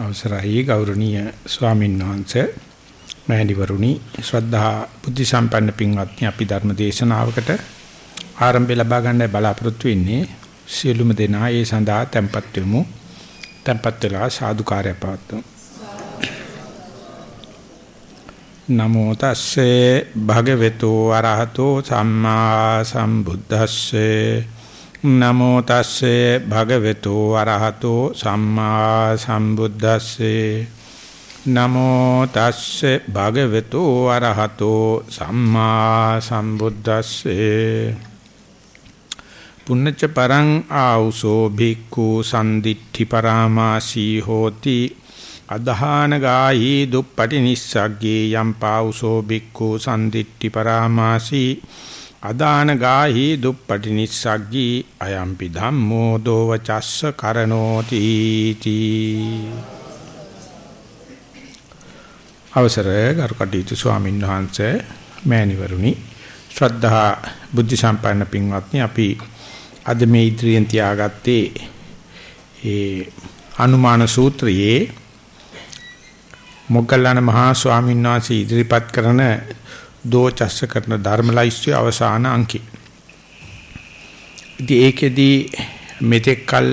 අවසරයි ගෞරවනීය ස්වාමීන් වහන්සේ මෑණිවරුනි ශ්‍රද්ධා බුද්ධ සම්පන්න පින්වත්නි අපි ධර්ම දේශනාවකට ආරම්භය ලබා ගන්නයි බලාපොරොත්තු වෙන්නේ. සියලුම දෙනා ඒ සඳහා tempත් වෙමු. tempත් වෙලා සාදුකාරය පවත්වමු. නමෝ තස්සේ භගවතු අරහතෝ සම්මා සම්බුද්දස්සේ නමෝ තස්සේ භගවතු අරහතෝ සම්මා සම්බුද්දස්සේ. නමෝ තස්සේ භගවතු අරහතෝ සම්මා සම්බුද්දස්සේ. පුන්නච්ච පරං ආ우සෝ භික්ඛු සම්දිට්ඨි පරාමාසී හෝති. අදහාන ගාහි දුප්පටි නිස්සග්ගේ යම් පා우සෝ භික්ඛු සම්දිට්ඨි පරාමාසී. අදාන ගාහි දුප්පටි නිස්සග්ගී අයම්පි ධම්මෝ දෝවචස්ස කරනෝති තී. අවසර ගරුකටීතු ස්වාමීන් වහන්සේ මෑණිවරුනි ශ්‍රද්ධා බුද්ධ සම්පන්න පින්වත්නි අපි අද මේ ඉදිරියෙන් තියාගත්තේ ඒ අනුමාන සූත්‍රයේ මොග්ගල්ලාන මහා ස්වාමීන් වහන්සේ ඉදිරිපත් කරන දෝචස්ස කරන ධර්මලයිස්තු අවසාන අංකේ. ඉතින් ඒකෙදී මෙතෙක්කල්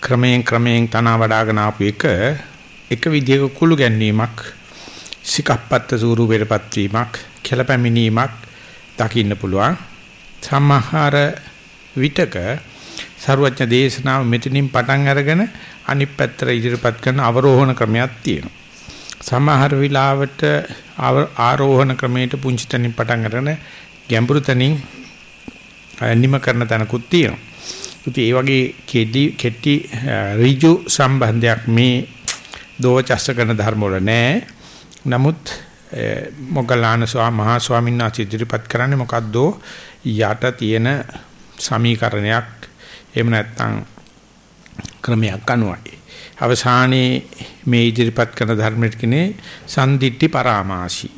ක්‍රමයෙන් ක්‍රමයෙන් තන වඩාගෙන ආපු එක එක විදිහක කුළු ගැන්වීමක් සිකප්පත්ත ස්වරූපයටපත් වීමක් කෙලපැමිණීමක් දකින්න පුළුවන්. සමහර විතක සර්වඥ දේශනාව මෙතනින් පටන් අරගෙන අනිත් පැත්තට ඉදිරිපත් කරන අවරෝහණ ක්‍රමයක් තියෙනවා. සමහර විලාවට ආරෝහණ ක්‍රමයට පුංචි තැනින් පටන් අරගෙන ගැඹුරු තැනින් නිම කරන තැනකුත් තියෙනවා. ඉතින් ඒ වගේ කෙටි කෙටි ඍජු සම්බන්ධයක් මේ දෝචස්ස කරන ධර්ම වල නැහැ. නමුත් මොග්ගලාන ස්වාම මහා ස්වාමීන් වහන්සේ ඉදිරිපත් කරන්නේ මොකද්ද යට තියෙන සමීකරණයක් එහෙම නැත්නම් ක්‍රමයක් අනුවයි. අවසානයේ මේ ඉදිරිපත් කරන ධර්මයට කියන්නේ සම්දිට්ටි පරාමාසි.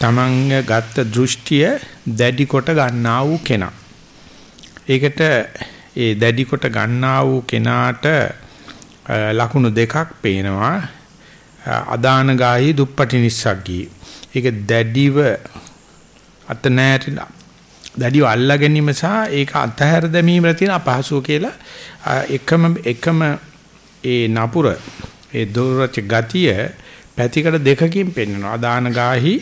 තමන්ග ගත්ත දෘෂ්ටිය දැඩි කොට ගන්නා වූ කෙනා. ඒකට ඒ දැඩි කොට ගන්නා වූ කෙනාට ලකුණු දෙකක් පේනවා. අදාන ගාහි දුප්පටි නිස්සග්ගී. ඒක දැඩිව අත නැරිලා දැඩිව අල්ලා ගැනීම සහ ඒක අතහැර දැමීම තියෙන අපහසුව කියලා එකම එකම ඒ නපුර ඒ දුරච ගතිය පැතිකඩ දෙකකින් පෙන්වනවා. අදාන ගාහි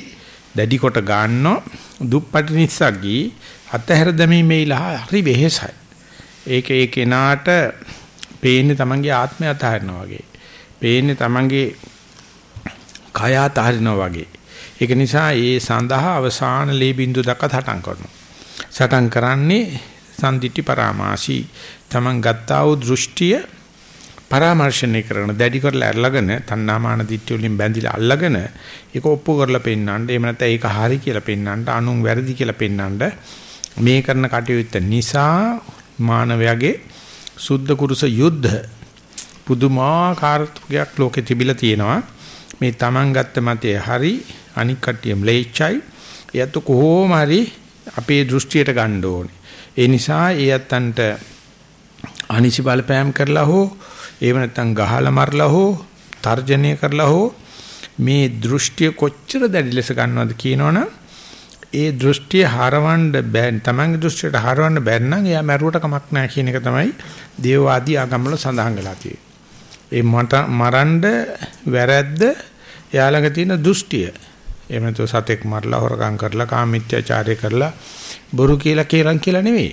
දැඩි කොට ගන්නෝ දුප්පටි නිස්සග්ගී අතහැර දැමීමේ ඉලහ හරි වෙහෙසයි. ඒක ඒ කෙනාට පේන්නේ තමන්ගේ ආත්මය අතහරිනවා වගේ. පේන්නේ තමන්ගේ කය අතහරිනවා වගේ. ඒක නිසා ඒ සඳහා අවසාන ලේ බින්දු දක්වා සටන් කරනවා. සටන් කරන්නේ සම්දිට්ටි පරාමාසී තමන් ගත්තා වූ දෘෂ්ටිය පරාමර්ශණය කරන දැඩි කරලා අල්ලගෙන තණ්හාමාන දිට්ඨිය වලින් බැඳිලා අල්ලගෙන ඒක ඔප්පු කරලා පෙන්නන්න එහෙම නැත්නම් ඒක හරි කියලා පෙන්නන්න අනුන් වැරදි කියලා පෙන්නන්න මේ කරන කටයුත්ත නිසා මානවයාගේ සුද්ධ කුරුස යුද්ධ පුදුමාකාරයක් ලෝකෙ තිබිලා තියෙනවා. මේ Taman ගත්ත මතය හරි අනික් කට්ටිය ම්ලේච්චයි එයත් කොහොම හරි අපේ දෘෂ්ටියට ගන්න ඕනේ. ඒ නිසා ඒ අතන්ට අනිසි බලපෑම් කරලා හෝ එහෙම නැත්නම් ගහලා මරලා හෝ තර්ජනය කරලා හෝ මේ දෘෂ්ටිය කොච්චර දැඩි ලෙස ගන්නවද කියනවනම් ඒ දෘෂ්ටිය හරවන්න බෑ තමන්ගේ දෘෂ්ටියට හරවන්න බැරි නම් එයා මැරුවට කමක් නැහැ කියන එක තමයි දේවවාදී ආගම්වල සඳහන් වෙලා තියෙන්නේ. ඒ මට මරන්න වැරද්ද එයාලඟ තියෙන දෘෂ්ටිය. එහෙම නැත්නම් සතෙක් මරලා හොරකම් කරලා කාමීත්‍යාචාරය කරලා බොරු කියලා කියලා කියලා නෙවෙයි.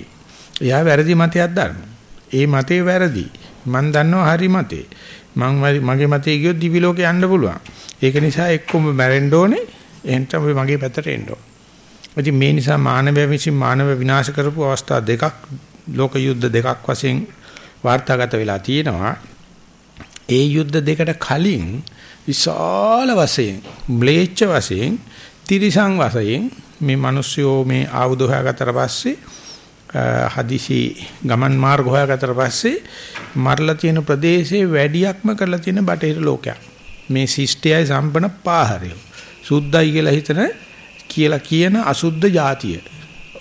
එයා වැරදි මතයක් ගන්නවා. ඒ මතේ වැරදි. මම දන්නවා හරි මතේ. මම මගේ මතේ ගියොත් දිවි ලෝකේ යන්න පුළුවන්. ඒක නිසා එක්කම මැරෙන්න ඕනේ. එහෙනම් තමයි මගේ පැත්තට එන්න ඕනේ. ඉතින් මේ නිසා මානවය විසින් මානව විනාශ කරපු අවස්ථා දෙකක් ලෝක යුද්ධ දෙකක් වශයෙන් වාර්තාගත වෙලා තියෙනවා. ඒ යුද්ධ දෙකට කලින් විශාල වශයෙන් ම්ලේච්ඡ වශයෙන් තිරිසං වශයෙන් මේ මිනිස්සුયો මේ ආයුධ හොයාගත්තට පස්සේ හදිසි ගමන් මාර්ග හොයාගත්තට පස්සේ මරලා තියෙන ප්‍රදේශයේ වැඩියක්ම කරලා තියෙන බටහිර ලෝකයක්. මේ ශිෂ්ටයයි සම්පන්න පාහරය. සුද්ධයි කියලා හිතන කියලා කියන අසුද්ධ જાතිය.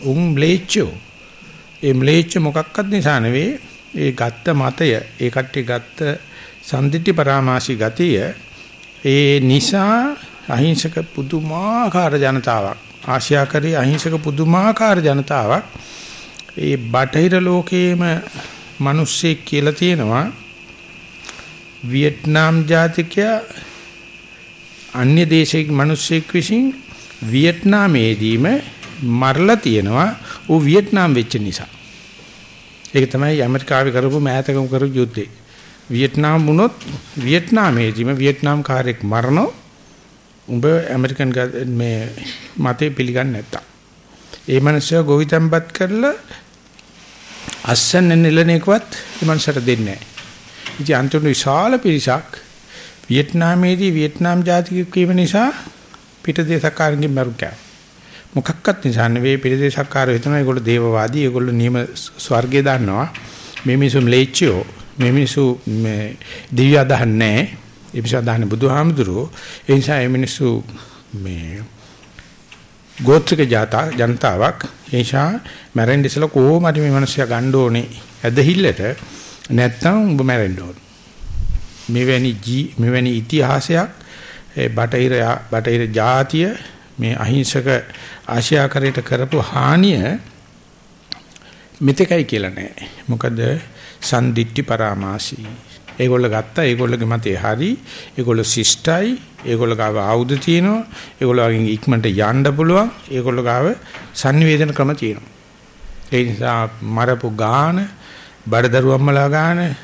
උන් ම්ලේච්චෝ. ඒ ම්ලේච්ච මොකක්වත් නිසා නෙවෙයි ඒ ගත්ත මතය ඒ කට්ටිය ගත්ත සම්දිට්ඨි පරාමාසී ගතිය ඒ නිසා අහිංසක පුදුමාකාර ජනතාවක් ආසියාකරී අහිංසක පුදුමාකාර ජනතාවක් ඒ බටහිර ලෝකයේම මිනිස්සෙක් කියලා තියෙනවා වියට්නාම් ජාතිකයා අන්‍ය දේශයක මිනිස්සෙක් විසින් වියට්නාමේදීම මරලා තියෙනවා ਉਹ වියට්නාම් වෙච්ච නිසා. ඒක තමයි ඇමරිකාවේ කරපු මෑතකම කරපු යුද්ධේ. වියට්නාම් වුණොත් වියට්නාමේදීම වියට්නාම් කාර්යයක් මරනෝ උඹ ඇමරිකන් මේ මතේ පිළිගන්නේ නැත්තම්. ඒ මනුස්සයා ගොවිතැන්පත් කරලා අස්සන්න නෙලන එකවත් ඒ මනුස්සට දෙන්නේ නැහැ. ඉතින් අන්තිම විශාල පිරිසක් වියට්නාමේදී වියට්නාම් ජාතිකයෙක් වීම නිසා පිටදේශකාරකින් මරු කෑවා. මොකක්වත් නිසා නෙවෙයි පිටදේශකාරයෝ හිතනවා ඒගොල්ලෝ දේවවාදී ඒගොල්ලෝ නියම ස්වර්ගය දන්නවා. මේ මිනිසුන් ලේච්චෝ මේ මිනිසු මේ දිව්‍ය අදහන්නේ ඒ නිසා දහන්නේ බුදුහාමුදුරුවෝ ඒ නිසා මේ මිනිසු මේ ගෝත්‍රික ජාතා ජනතාවක් ඒ නිසා මැරෙන්න ඉස්සලා කොහොම හරි මේ මිනිස්සයා ගන්න ඕනේ ඇදහිල්ලට නැත්තම් උඹ මැරෙන්න ඕනේ. මෙවැනි ජී මෙවැනි ඉතිහාසයක් ඒ බටහිර බටහිර ජාතිය මේ අහිංසක ආශියාකරයට කරපු හානිය මෙතකයි කියලා නෑ. මොකද සම්දිට්ටි පරාමාසී. ඒගොල්ලෝ ගත්තා ඒගොල්ලෝගේ මතේ හරි. ඒගොල්ලෝ ශිෂ්ටයි. ඒගොල්ලෝ ගාව ආයුධ තියෙනවා. ඒගොල්ලෝ වගේ ඉක්මනට යන්න පුළුවන්. ඒගොල්ලෝ ගාව sannivedana ක්‍රම තියෙනවා. ඒ නිසා මරපු ගාන, බඩදරුවම්මලා ගාන,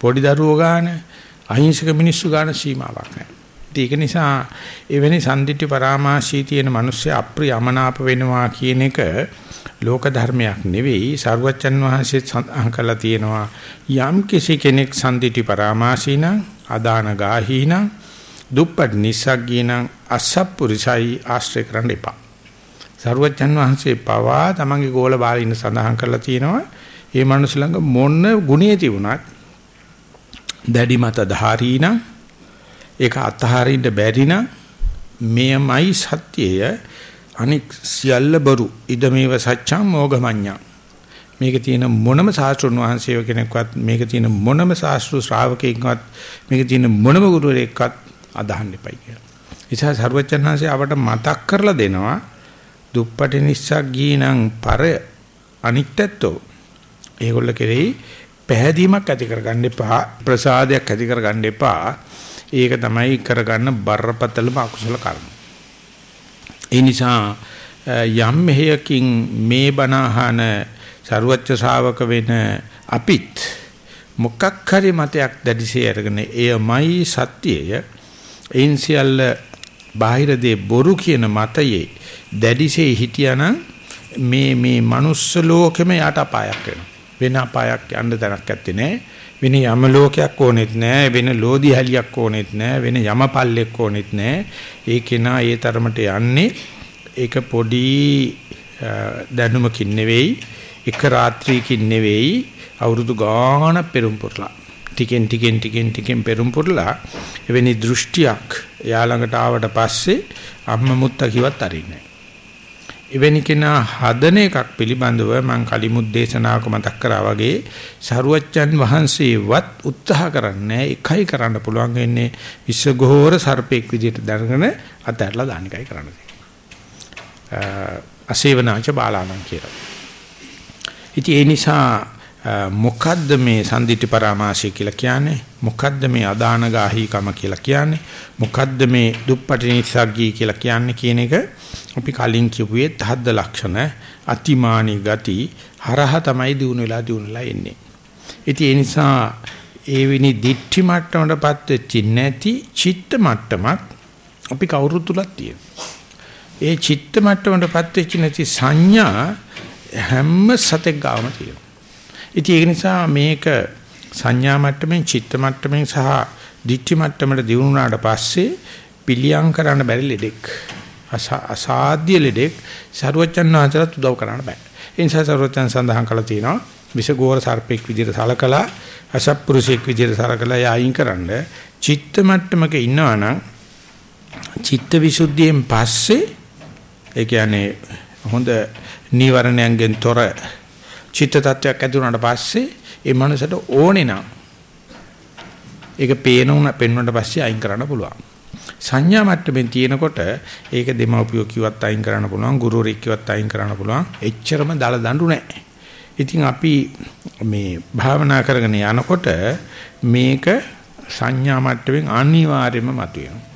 පොඩි දරුවෝ ගාන, අහිංසක මිනිස්සු ගාන සීමාවක් නැහැ. ඒක නිසා එවැනි සම්දිට්ඨි පරාමාසී තියෙන මිනිස්සු අප්‍රිය අමනාප වෙනවා කියන එක ලෝක ධර්මයක් නෙවෙයි. සරුවච්චන් වහන්සේ සඳහන් කළා තියෙනවා යම් කිසි කෙනෙක් සම්දිට්ඨි පරාමාසී නම් අදාන ගාහී නම් දුප්පත් නිසග්ගී නම් අසප්පුරිසයි ආශ්‍රය කරන්න එපා. සරුවච්චන් වහන්සේ පවා තමන්ගේ ගෝල බාලින්න සඳහන් කළා තියෙනවා මේ මනුස්ස ළඟ මොන ගුණේ තිබුණත් දැඩි මත ධාරී නම් ඒක අතහරින්න බැරි නම් මෙයමයි සත්‍යය. අනික් සියල්ල බරු ඉදමේව සත්‍යං මොගමඤ්ඤා මේක තියෙන මොනම ශාස්ත්‍රුන් වහන්සේ කෙනෙක්වත් මේක තියෙන මොනම ශාස්ත්‍රු ශ්‍රාවකෙක්වත් මේක තියෙන මොනම ගුරුවරයෙක්වත් අදහන්න එපයි කියලා. ඉතින් සර්වචන්හන්සේ අපට මතක් කරලා දෙනවා දුප්පටි නිස්සග්ගීනම් පර අනිත්‍යත්වෝ ඒගොල්ල කෙරෙහි පැහැදීමක් ඇති කරගන්න එපා ප්‍රසාදයක් ඇති කරගන්න එපා ඒක තමයි කරගන්න බරපතලම අකුසල කර්ම. ඒ නිසා යම් මෙහෙයකින් මේ බණහන ਸਰුවච්ච ශ්‍රාවක වෙන අපිත් මොකක් හරි මතයක් දැඩිසේ අරගෙන එයමයි සත්‍යය. එයින් සියල්ල බාහිර දේ බොරු කියන මතයේ දැඩිසේ හිටියානම් මේ මේ manuss ලෝකෙම යට අපායක් වෙනවා. වෙන අපායක් යන්න තැනක් ඇත්තේ නැහැ. වෙන යම ලෝකයක් ඕනෙත් නෑ වෙන ලෝදි හැලියක් ඕනෙත් නෑ වෙන යම පල්ලෙක් ඕනෙත් නෑ. ඒ කෙනා ඒ තරමට යන්නේ ඒක පොඩි දැනුමකින් නෙවෙයි එක රාත්‍රියකින් නෙවෙයි අවුරුදු ගාණක් පෙරම් පුරලා. ටිකෙන් ටිකෙන් ටිකෙන් ටිකෙන් පෙරම් පුරලා එවැනි දෘෂ්ටියක් එයා ළඟට ආවට පස්සේ අම්ම මුත්තා කිව්වත් අරින්නේ එවැනි කෙනා හදන එකක් පිළිබඳව මම කලිමුත් දේශනාවක මතක් කරා වගේ සරුවච්චන් වහන්සේවත් උත්සාහ කරන්නේ එකයි කරන්න පුළුවන් වෙන්නේ විශ්වඝෝර සර්පෙක් විදිහට දැනගෙන අතහැරලා දාන එකයි කරන්න තියෙන්නේ. අසේවනාච බාලාණන් කියලා. ඉතින් ඒ නිසා මොකද්ද මේ සම්දිට්ඨි පරාමාශය කියලා කියන්නේ? මොකද්ද මේ අදානගාහීකම කියලා කියන්නේ? මොකද්ද මේ දුප්පටි නිසග්ගී කියලා කියන්නේ කියන එක අපි කලින් කියුවේ තහද්ද ලක්ෂණ අතිමානී ගති හරහ තමයි දිනු වෙලා දිනු වෙලා එන්නේ. ඉතින් ඒ නිසා ඒ විනි දිට්ඨි මට්ටමටපත් වෙච්ච නැති චිත්ත මට්ටමක් අපි කවුරු තුලක් තියෙනවා. ඒ චිත්ත මට්ටමටපත් වෙච්ච නැති සංඥා හැම සතෙක් ගාවම තියෙනවා. ඉතින් ඒක නිසා මේක සංඥා මට්ටමින් චිත්ත මට්ටමින් සහ දිට්ඨි මට්ටමට දිනුනාට පස්සේ පිළියම් කරන්න බැරි ලෙඩෙක් අසාධ්‍ය ලෙඩෙක් ਸਰවචන් ආචරත් උදව් කරන්න බෑ. ඒ නිසා ਸਰවචන් සඳහන් කළා තියෙනවා විසගෝර සර්පෙක් විදිහට සලකලා අසත්පුරුෂයෙක් විදිහට සලකලා යයින් කරන්න චිත්ත මට්ටමක ඉන්නවා නම් චිත්ත විසුද්ධියෙන් පස්සේ ඒ කියන්නේ හොඳ නීවරණයන්ගෙන් තොර චිත්ත tattයක් ඇති වුණාට පස්සේ ඒ මනසට ඕනේ නම් ඒක පේනුන පෙන්වන්නට පස්සේ අයින් කරන්න පුළුවන්. සංඥා මට්ටමින් තියෙනකොට ඒක දෙමව්පියෝ කිව්වත් අයින් කරන්න පුළුවන්, ගුරුවරයෙක් කිව්වත් අයින් කරන්න පුළුවන්. එච්චරම දල දඬු නැහැ. ඉතින් අපි මේ භාවනා කරගෙන යනකොට මේක සංඥා මට්ටමින් අනිවාර්යයෙන්ම මතුවෙනවා.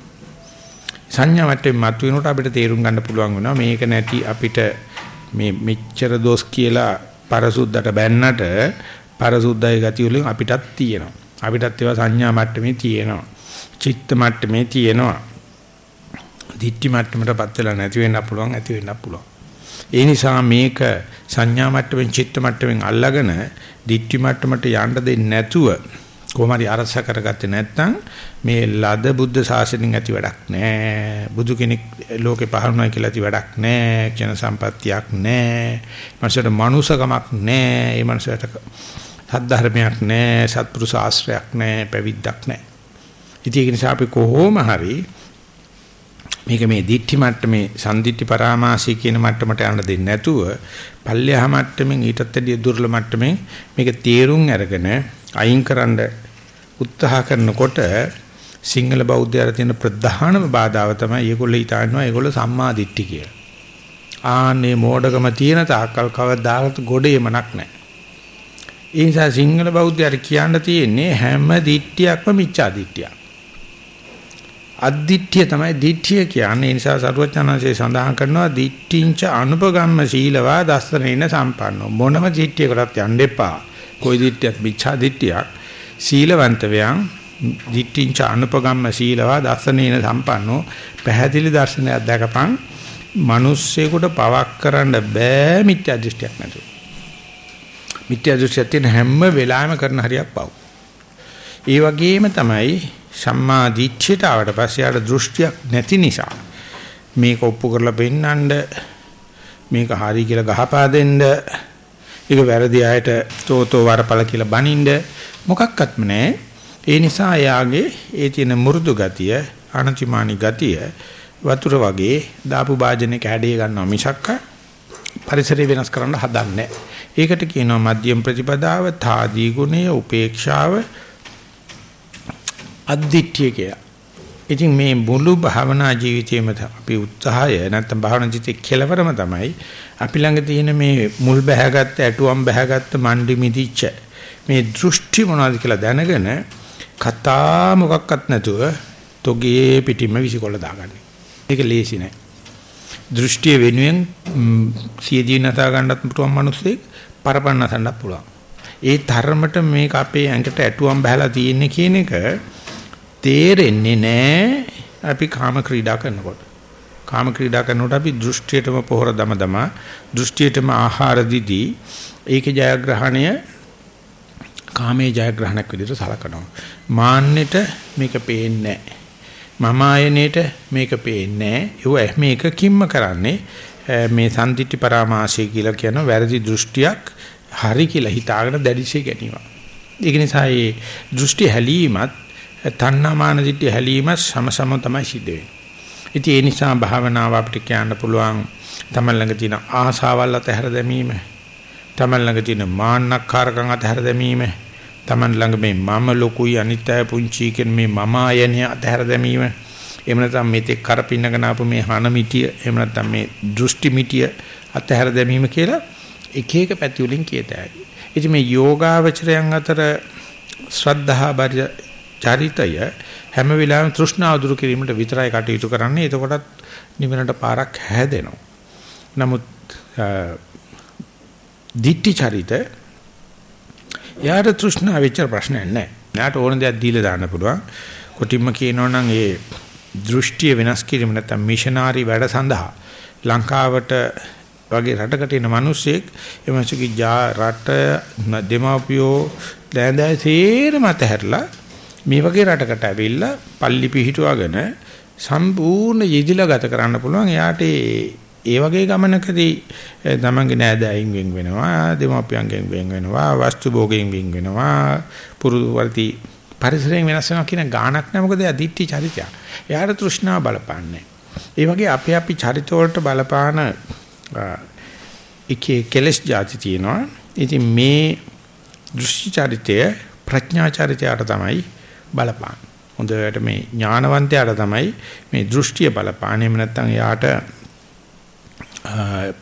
සංඥා මට්ටමින් මතුවෙනකොට අපිට තේරුම් ගන්න පුළුවන් වෙනවා මේක නැති අපිට මේ මෙච්චර දොස් කියලා පරසුද්දට බැන්නට පරසුද්දයි ගතිය වලින් අපිටත් තියෙනවා. අපිටත් ඒවා සංඥා මට්ටමේ තියෙනවා. චිත්ත මට්ටමේ තියෙනවා. දිට්ඨි මට්ටමටපත් වෙලා නැති වෙන්න පුළුවන් ඇති වෙන්න පුළුවන්. ඒ නිසා මේක සංඥා මට්ටමින් චිත්ත මට්ටමින් අල්ලාගෙන දිට්ඨි මට්ටමට යන්න දෙන්නේ නැතුව කොහොමරි අරස කරගත්තේ නැත්නම් මේ ලද බුද්ධ ශාසනයෙන් ඇති වැඩක් නැහැ. බුදු කෙනෙක් ලෝකේ පහළුණා කියලා ඇති වැඩක් නැහැ. කියන සම්පත්තියක් නැහැ. මනසට මනුසකමක් නැහැ. ඒ මනසට සද්ධර්මයක් නැහැ. සත්පුරුෂ ආශ්‍රයක් නැහැ. පැවිද්දක් නැහැ. ඉතින් ඒක නිසා අපි කොහොම හරි මේක මේ දිට්ඨි මට්ටමේ සම්දිට්ඨි පරාමාසී කියන මට්ටමට යන්න දෙන්නේ නැතුව පල්ලෙහා මට්ටමින් ඊටත් වැඩිය දුර්ල මට්ටමේ මේක තීරුම් අරගෙන අයින්කරන උත්සාහ කරනකොට සිංහල බෞද්ධයර තියෙන ප්‍රධානම බාධාව තමයි ඒගොල්ලෝ හිතනවා ඒගොල්ලෝ සම්මා දිට්ඨි කියලා. ආන්නේ මෝඩකම තියෙන තාක්කල් කවදාවත් ගොඩේමනක් නැහැ. ඒ නිසා සිංහල බෞද්ධයර කියන්න තියෙන්නේ හැම දිට්ඨියක්ම මිච්ඡා දිට්ඨියක්. අද්දිට්ඨිය තමයි දිට්ඨිය කියන්නේ. ඒ නිසා සරුවචනanse සඳහන් කරනවා දිට්ඨිංච අනුපගම්ම සීලවා දස්සනේන සම්පන්නෝ. මොනම දිට්ඨියකටත් යන්න එපා. කොයි දිට්ඨියක් මිච්ඡා දිට්ඨියක්. සීලවන්තවයන් දිට්ඨිංච අනුපගම්ම සීලවා දස්සනේන සම්පන්නෝ. පැහැදිලි දර්ශනයක් දැකපන්. මිනිස්සෙකුට පවක් කරන්න බෑ මිත්‍යා දෘෂ්ටියක් නැතුව. මිත්‍යා දෘෂ්ටිය තියෙන හැම වෙලාවෙම කරන හරියක් පව්. ඒ වගේම තමයි සම්මා දිට්ඨියට ආවට පස්සේ ආට දෘෂ්ටියක් නැති නිසා මේක ඔප්පු කරලා පෙන්නඳ මේක හරි කියලා ගහපා දෙන්න ඒක වැරදි අයට තෝතෝ වරපල කියලා බනින්න මොකක්වත්ම නැහැ ඒ නිසා යාගේ ඒ තියෙන මුරුදු ගතිය අනතිමානි ගතිය වතුර වගේ දාපු වාජනේ කැඩේ ගන්නවා මිසක්ක පරිසරය වෙනස් කරන්න හදන්නේ ඒකට කියනවා මධ්‍යම ප්‍රතිපදාව තාදී ගුණය උපේක්ෂාව අද්දිට්ඨිය කියලා. ඉතින් මේ මුළු භාවනා ජීවිතයේම අපි උත්සාහය නැත්නම් භාවනා ජීවිතේ කෙලවරම තමයි අපි ළඟ තියෙන මේ මුල් බැහැගත්ත ඇටුවම් බැහැගත්ත මණ්ඩි මිදිච්ච මේ දෘෂ්ටි මොනවද කියලා දැනගෙන කතා මොකක්වත් නැතුව තොගේ පිටින්ම විසිකොල්ල දාගන්නේ. ඒක ලේසි නෑ. දෘෂ්ටිය වෙනුවෙන් සියදී නසා ගන්නත් පුළුවන් මිනිස්සෙක් පරපන්න නසන්නත් පුළුවන්. ඒ තරමට මේක අපේ ඇඟට ඇටුවම් බහලා තියෙන්නේ කියන එක තේරෙන්නේ නැහැ අපි කාම ක්‍රීඩා කරනකොට. කාම ක්‍රීඩා කරනකොට අපි දෘෂ්ටියටම පොහොර දම දම දෘෂ්ටියටම ආහාර දීදී ඒකේ ජයග්‍රහණය කාමයේ ජයග්‍රහණයක් විදිහට සලකනවා. මාන්නෙට මේක පේන්නේ මම ආයනෙට මේක පේන්නේ නැහැ. ඒව මේකකින්ම කරන්නේ මේ සම්දිට්ඨි පරාමාශය කියලා කියන වැරදි දෘෂ්ටියක් හරි කියලා හිතාගෙන දැඩිශේ ගැනීම. ඒක නිසා මේ දෘෂ්ටි හැලීමත් තණ්හාමාන දිට්ඨිය හැලීම සමසම තමයි සිද්ධ වෙන්නේ. ඉතින් ඒ නිසා භාවනාව අපිට කියන්න පුළුවන් තමන් ළඟ තියෙන ආසාවල් අතහැර දැමීම, තමන් ළඟ තියෙන මාන්නක්කාරකම් අතහැර දැමීම, තමන් ළඟ මේ මම ලොකුයි අනිත්‍ය පුංචි කියන මේ මම ආයනය අතහැර දැමීම, එහෙම නැත්නම් මේතේ කරපින්නගෙන ආපු මේ හන මිටිය, එහෙම නැත්නම් මේ දෘෂ්ටි මිටිය අතහැර දැමීම කියලා එක එක පැති වලින් කියතයි. ඉතින් මේ යෝගාවචරයන් අතර ශ්‍රද්ධා චරිතය හැම වෙලාවෙම තෘෂ්ණාව දුරු කිරීමට විතරයි කටයුතු කරන්නේ. එතකොටත් නිවනට පාරක් හැදෙනවා. නමුත් දිට්ටි චරිත යාර තෘෂ්ණාව වෙච්ච ප්‍රශ්නයක් නැහැ. යාට ඕන දෙයක් දීලා දාන්න පුළුවන්. කොටිම්ම කියනවා නම් ඒ දෘෂ්ටිය වෙනස් කිරීම නැත්නම් මිෂනාරි වැඩ සඳහා ලංකාවට වගේ රටකට එන මිනිස්සෙක් එමසුගේ රට දෙමාපියෝ දැඳයි සේරම අතහැරලා මේ වගේ රටකට ඇවිල්ලා පල්ලි පිහිටුවගෙන සම්පූර්ණ යෙදිලා ගත කරන්න පුළුවන්. එයාට ඒ වගේ ගමනකදී තමන්ගේ නෑදෑයින් වෙන් වෙනවා, දෙමාපියන්ගෙන් වෙන් වෙනවා, වස්තු භෝගයෙන් වෙන් වෙනවා, පුරුදු වර්ති පරිසරයෙන් වෙනස් වෙනවා කියන ගාණක් නෑ මොකද එයා දිට්ටි චරිතය. එයාට තෘෂ්ණාව බලපාන්නේ. ඒ වගේ අපි අපි චරිත වලට බලපාන එකේ කෙලස් જાති තියෙනවා. ඉතින් මේ දෘෂ්ටි චරිතය ප්‍රඥා චරිතයට තමයි බලපාන. හොඳට මේ ඥානවන්තයාට තමයි මේ දෘෂ්ටිය බලපාන. එහෙම නැත්නම් එයාට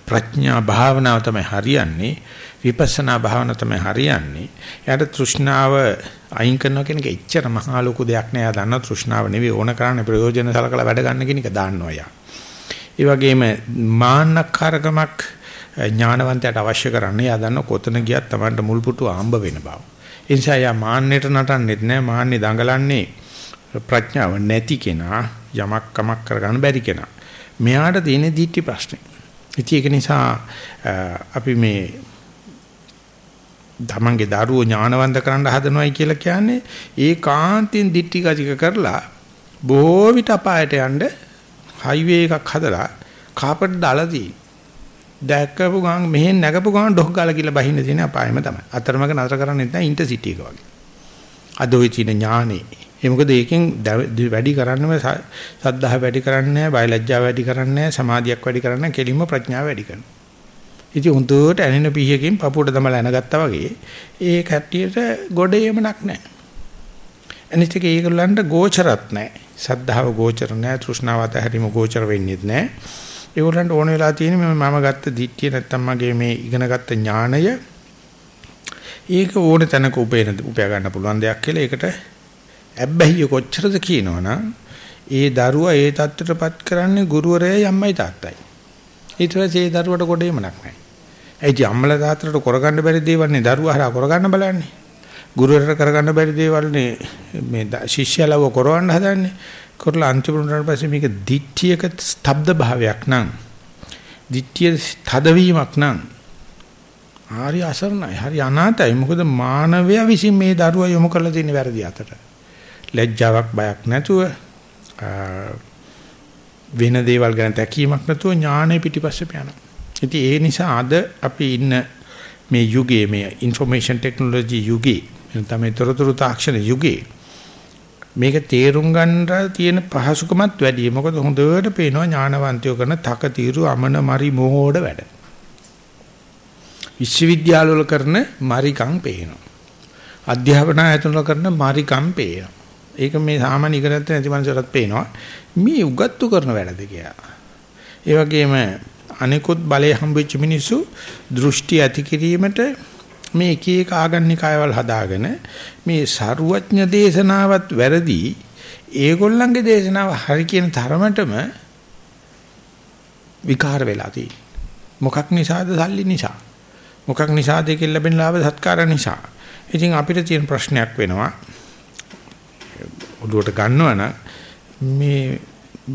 ප්‍රඥා භාවනාව තමයි හරියන්නේ. විපස්සනා භාවනාව තමයි හරියන්නේ. එයාට තෘෂ්ණාව අයින් කරනවා කියන එක එච්චර මහා ලොකු දෙයක් නෑ. එයා දන්නවා තෘෂ්ණාව නෙවෙයි ඕන කරන්නේ ප්‍රයෝජන සලකලා වැඩ ගන්න කියන එක දාන්නවා එයා. ඒ වගේම මාන්නකාරකමක් ඥානවන්තයට අවශ්‍ය කරන්නේ එයා දන්න කොතන ගියත් Tamanට මුල් පුටු ආම්බ වෙන බව. ඒ නිසා එයා මාන්නයට නටන්නෙත් නෑ. මාන්නේ දඟලන්නේ ප්‍රඥාව නැති කෙනා යමක් කමක් කරගන්න බැරි කෙනා. මෙයාට තියෙන දිට්ටි ප්‍රශ්නේ. ඉතින් ඒක නිසා අපි මේ තමන්ගේ දරුවෝ ඥානවන්ත කරන්න හදනවයි කියලා කියන්නේ ඒකාන්තයෙන් දිට්ටි ගතික කරලා බොහෝ විට අපායට යන්න හයිවේ එකක් හදලා කාපට් දාලා තියෙන. දැක්කපු ගමන් මෙහෙන් නැගපු ගමන් ඩොක් ගාලා කියලා බහින්න තියෙන අපායම තමයි. අතරමඟ නතර කරන්නේ නැත්නම් ඉන්ටර්සිටි එක වගේ. අද ওই චින ඥානේ. ඒ මොකද ඒකෙන් වැඩි කරන්නම සද්ධාහ වැඩි කරන්නේ නැහැ, බයලජ්ජා වැඩි කරන්නේ නැහැ, සමාධියක් වැඩි කරන්නේ නැහැ, කෙලින්ම ප්‍රඥාව වැඩි කරනවා. ඉතින් හුදුට ඇනෙන පීයකින් පපුවට තමලා එනගත්තා වගේ ඒ කට්ටියට ගොඩ එමනක් නැහැ. අනිත් එක ඒගොල්ලන්ට ගෝචරත් නැහැ. සද්ධාව ගෝචර නැහැ, තෘෂ්ණාව අතහැරීම ගෝචර වෙන්නේ නැහැ. ඒගොල්ලන්ට ඕන වෙලා තියෙන මම ගත්ත දිට්ඨිය නැත්තම් මගේ මේ ඉගෙනගත්ත ඥාණය ඒක ඕන තැනක උපේන උපයා ගන්න පුළුවන් දෙයක් කියලා ඒකට ඇබ්බැහිය කොච්චරද කියනවනම් ඒ දරුවා ඒ தත්ත්වයටපත් කරන්නේ ගුරුවරයා යම්මයි තාත්තයි. ඊට පස්සේ ඒ දරුවට කොටේමක් නැහැ. ඒ අම්මලා තාත්තට කරගන්න බැරි දේවල් නේ දරුවා හරහා කරගන්න බලන්නේ. ගුරුවරට කරගන්න බැරි දේවල් නේ මේ ශිෂ්‍යලව කරවන්න හදන්නේ. කරලා අන්තිම උනාට පස්සේ මේක දිට්ඨියක ස්තබ්ද භාවයක් නම් දිට්ඨිය තදවීමක් නම් හරි අසරණයි හරි අනාතයි. මොකද මානවය විසින් මේ දරුවා යොමු කරලා තියෙන වැරදි අතට. ලැජ්ජාවක් බයක් නැතුව වෙන දේවල් ගැන තැකීමක් නැතුව ඥානෙ පිටිපස්සේ යනවා. ඉතින් ඒ නිසා අද අපි ඉන්න මේ යුගයේ මේ ইনফরমේෂන් ටෙක්නොලොජි යුගයේ තමයි තොරතුරු තාක්ෂණ යුගයේ මේක තේරුම් ගන්න තියෙන පහසුකමත් වැඩි. මොකද හොඳට පේනවා ඥානවන්තයෝ කරන තකතිරු අමන මරි මොහොඩ වැඩ. විශ්වවිද්‍යාලවල කරන මරිකම් පේනවා. අධ්‍යාපන ආයතනවල කරන මරිකම් පේනවා. ඒක මේ සාමාන්‍ය ඉගෙන ගන්න නැති මනුස්සයරත් පේනවා. මේ උගත්තු කරන වැඩද කියලා. ඒ වගේම අනිකුත් බලය හම්බෙච්ච මිනිස්සු දෘෂ්ටි ඇති කිරීමට මේ එක එක ආගන්නිකායවල් හදාගෙන මේ ਸਰුවඥ දේශනාවත් වැරදි ඒගොල්ලන්ගේ දේශනාව හරි කියන තරමටම විකාර වෙලා තියෙන්නේ. මොකක් නිසාද සල්ලි නිසා. මොකක් නිසාද ඒකෙන් ලැබෙන ලාභ සත්කාර නිසා. ඉතින් අපිට තියෙන ප්‍රශ්නයක් වෙනවා. ඔළුවට ගන්නවනම් මේ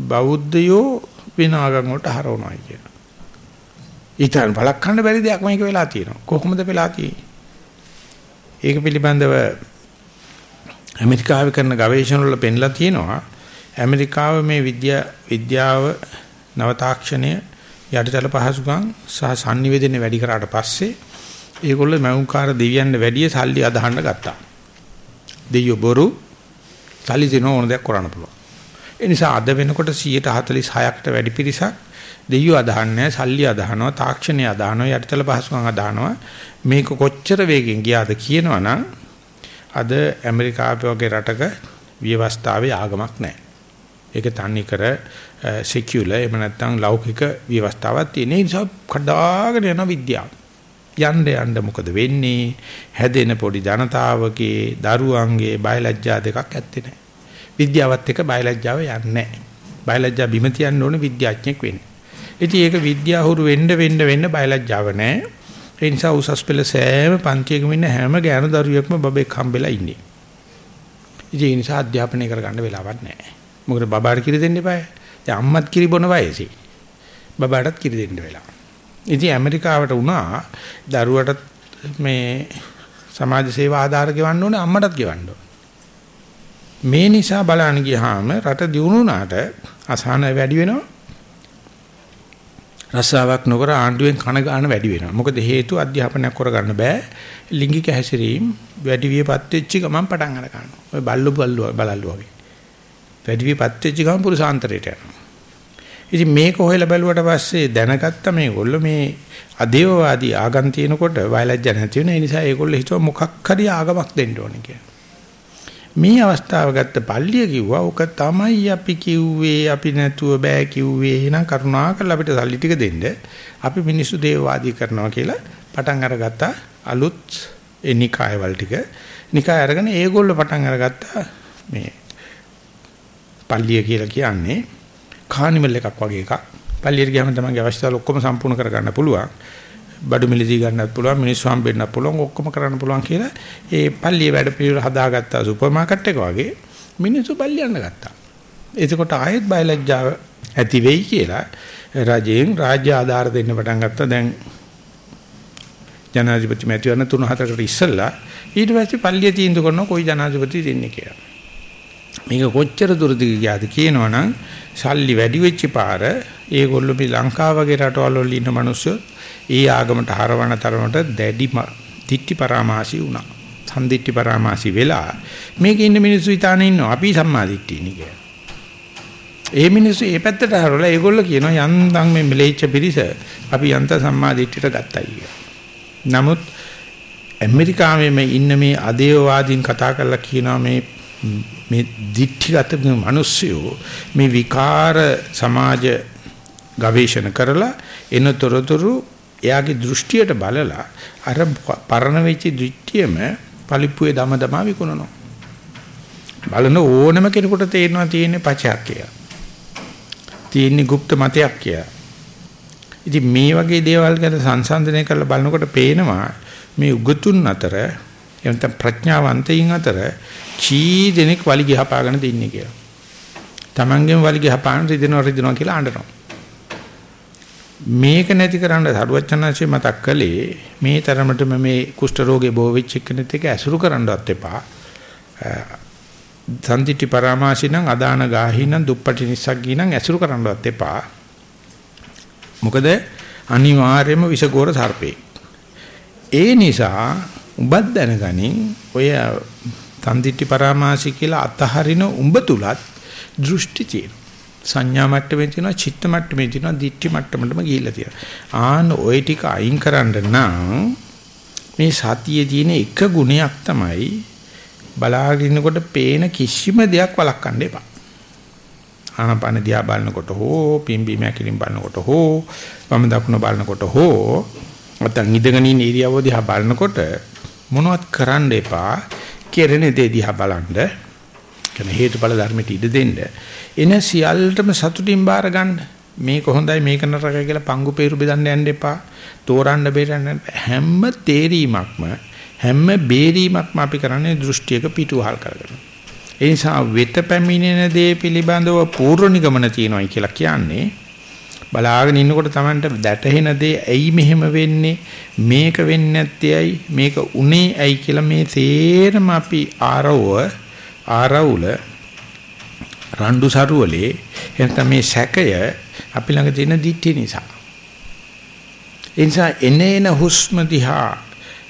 බෞද්ධයෝ වෙන ආගම් වලට හරවනවා කියන. ඊටන් බලක් ගන්න බැරි දෙයක් මේක වෙලා තියෙනවා. කොහොමද වෙලා තියෙන්නේ? ඒක පිළිබඳව ඇමරිකාවේ කරන ගවේෂණ වල පෙන්ලා තියෙනවා ඇමරිකාව මේ විද්‍යා විද්‍යාව නව තාක්ෂණය යටිතල පහසුකම් සහ sannivedana වැඩි කරාට පස්සේ ඒගොල්ලෝ මෞංකාර දෙවියන් වැඩි සල්ලි අදහන්න ගත්තා. දෙයියෝ බොරු සල්ලි දෙන ඕන දෙයක් කරන්න පුළුවන්. ඒ නිසා අද වෙනකොට 146කට වැඩි පිරිසක් දෙයියෝ අදහන්නේ සල්ලි අදහනවා තාක්ෂණය අදහනවා යටිතල පහසුකම් අදහනවා මේක කොච්චර වේගෙන් ගියාද කියනවනම් අද ඇමරිකාවේ වගේ රටක ව්‍යවස්ථාවේ ආගමක් නැහැ. ඒක තනි කර සිකියුලර් එහෙම නැත්නම් ලෞකික ව්‍යවස්ථාවක් තියෙන නිසා කඩාගෙන යන විද්‍යාව. යන්න යන්න මොකද වෙන්නේ? හැදෙන පොඩි ජනතාවගේ දරුවන්ගේ බයලජ්ජා දෙකක් ඇත්තේ නැහැ. විද්‍යාවත් එක්ක බයලජ්ජාව යන්නේ නැහැ. බයලජ්ජා බිම තියන්න ඕනේ විද්‍යාඥයෙක් වෙන්න. ඉතින් ඒක විද්‍යාහුරු වෙන්න වෙන්න වෙන්න බයලජ්ජාව නැහැ. ඒ නිසා උසස් පෙළ සෑම පන්තියකම ඉන්න හැම ගෑනු දරුවෙක්ම බබෙක් හම්බෙලා ඉන්නේ. ඉතින් ඒ නිසා අධ්‍යාපනය කරගන්න වෙලාවක් නැහැ. මොකද බබාට කිරි දෙන්න එපායි. දැන් අම්මත් කිරි බොන වයසේ. බබාටත් කිරි දෙන්න වෙලා. ඉතින් ඇමරිකාවට වුණා දරුවටත් මේ සමාජ සේවා ආධාර ගෙවන්න ඕනේ අම්මටත් ගෙවන්න ඕනේ. මේ නිසා බලන්න ගියාම රට දියුණු වුණාට අසහන වැඩි වෙනවා රස්සාවක් නොකර ආණ්ඩුවෙන් කන ගන්න වැඩි වෙනවා. මොකද හේතුව අධ්‍යාපනයක් කරගන්න බෑ. ලිංගික හැසිරීම වැඩි වියපත් වෙච්ච ගමන් පටන් අර ගන්නවා. ඔය බල්ලු බල්ලු බලල්ලු වගේ. වැඩි වියපත් වෙච්ච ගමන් පුරුසාන්තරයට යනවා. ඉතින් මේක හොයලා බැලුවට පස්සේ දැනගත්ත මේගොල්ලෝ මේ අදේවවාදී ආගම් තියෙනකොට වයලජ්ජ නැති වෙන නිසා ඒගොල්ලෝ හිතුවා මොකක් හරි ආගමක් දෙන්න ඕනේ කියලා. මේ අවස්ථාව ගත්ත පල්ලිය කිව්වා ඕක තමයි අපි කිව්වේ අපි නැතුව බෑ කිව්වේ. එහෙනම් කරුණාකරලා අපිට සල්ලි ටික දෙන්න. අපි මිනිස්සු දේවවාදී කරනවා කියලා පටන් අරගත්ත අලුත් ඒ නිකායවල ටික. නිකාය අරගෙන ඒගොල්ලෝ පටන් අරගත්ත මේ පල්ලිය කියලා කියන්නේ. කානිවල් එකක් වගේ එකක්. පල්ලියට ගියාම තමයි අවශ්‍යතාවල ඔක්කොම සම්පූර්ණ කරගන්න පුළුවන්. බඩු මිලදී ගන්නත් පුළුවන් මිනිස්සු හම්බෙන්නත් පුළුවන් ඔක්කොම කරන්න පුළුවන් කියලා ඒ පල්ලියේ වැඩ පිළිවෙල හදාගත්ත සුපර් මාකට් එක වගේ මිනිස්සු පල්ලියන්න ගත්තා. එතකොට ආයෙත් බයලජ්ජාව ඇති වෙයි කියලා රජයෙන් රාජ්‍ය ආධාර දෙන්න පටන් ගත්තා. දැන් ජනාධිපති මැතිවරණ තුන හතරකට ඉස්සෙල්ලා ඊට පස්සේ පල්ලිය තීන්දුව කරනවා කොයි ජනාධිපති දෙන්නේ කියලා. මේක කොච්චර දුරද ගියාද කියනවනම් සල්ලි වැඩි වෙච්ච පාර ඒගොල්ලෝ මේ ලංකාව වගේ රටවල් වල ඉන්න මිනිස්සු ඒ ආගමට හරවන තරමට දැඩි දිට්ටි පරාමාසි වුණා. සම්දිට්ටි පරාමාසි වෙලා මේකේ ඉන්න මිනිස්සු හිතාන ඉන්නවා අපි සම්මා දිට්ඨියනි කියලා. ඒ මිනිස්සු ඒ පැත්තට හරවලා ඒගොල්ලෝ කියනවා යන්තම් මේ මෙලෙච්ච පිරිස අපි යන්ත සම්මා දිට්ඨියට ගත්තයි කියලා. නමුත් ඇමරිකාවේ මේ ඉන්න මේ අදේවවාදීන් කතා කරලා කියනවා මේ මේ දික්ඨිගත මිනිස්සු මේ විකාර සමාජ ගවේෂණ කරලා එනතරතුරු එයාගේ දෘෂ්ටියට බලලා අර පරණ වෙච්ච දෘෂ්ටියම පලිප්පුවේ දම දමා විකුණනවා. බලන ඕනම කෙනෙකුට තේරෙනවා තියෙන්නේ පචයක් කියලා. තියෙන්නේ গুপ্ত මතයක් කියලා. ඉතින් මේ වගේ දේවල් ගැන සංසන්දනය කරලා බලනකොට පේනවා මේ උගතුන් අතර එවන්ත ප්‍රඥාවන්තයින් අතර කී දෙනෙක් වලිගය හපාගෙන තින්නේ කියලා. Tamanගෙන් වලිගය හපාන රිදෙනවා රිදෙනවා කියලා අඬනවා. මේක නැති කරන්න සරුවචනanse මතක් කළේ මේ තරමටම මේ කුෂ්ඨ රෝගේ බෝ වෙච්ච කෙනෙක් එක ඇසුරු කරන්නවත් එපා. සම්දිටි පරාමාසිනම් අදාන ගාහිනම් දුප්පටි නිස්සග්ගීනම් ඇසුරු කරන්නවත් එපා. මොකද අනිවාර්යයෙන්ම විෂගෝර සර්පේ. ඒ නිසා උඹත් දැනගනින් ඔය තන්දිට්ටි පරාමාසි කියලා අතහරින උඹ තුලත් දෘෂ්ටි තියෙනවා. සංඥා මට්ටමේ තියෙනවා, චිත්ත මට්ටමේ තියෙනවා, දිට්ඨි මට්ටමටම ගිහිල්ලා තියෙනවා. ආන ওই ටික අයින් කරන්න නම් මේ සතියේ තියෙන එක ගුණයක් තමයි බලාගෙන ඉන්නකොට පේන කිසිම දෙයක් වළක්වන්න එපා. ආනපන දිහා බලනකොට හෝ පිම්බීම ඇකිලින් බලනකොට හෝ වම දකුණ බලනකොට හෝ නැත්නම් ඉඳගෙන ඉන්න ඉරියව්ව දිහා බලනකොට මොනවත් කරන්න එපා කෙරෙන දේ දිහා බලන්න කියන හේතුඵල ධර්මයට ඉඩ දෙන්න එන සියල්ලටම සතුටින් බාර ගන්න. මේක හොඳයි මේක නරකයි කියලා පංගු peeru බෙදන්න යන්න එපා. තෝරන්න බේරන්න හැම තේරීමක්ම හැම බේරීමක්ම අපි කරන්නේ දෘෂ්ටියක පිටුවහල් කරගෙන. ඒ නිසා වෙත පැමිණෙන දේ පිළිබඳව පූර්ව නිගමන තියනවායි කියලා කියන්නේ බලාගෙන ඉන්නකොට Tamanට දැටහෙන දේ ඇයි මෙහෙම වෙන්නේ මේක වෙන්නේ නැත්තේ ඇයි මේක උනේ ඇයි කියලා මේ තේරම අපි ආරව ආරවුල රණ්ඩු සරුවලේ එනතම මේ සැකය අපි ළඟ තියෙන දිට්ඨිය නිසා. ඒ නිසා එනේන හුස්ම දිහා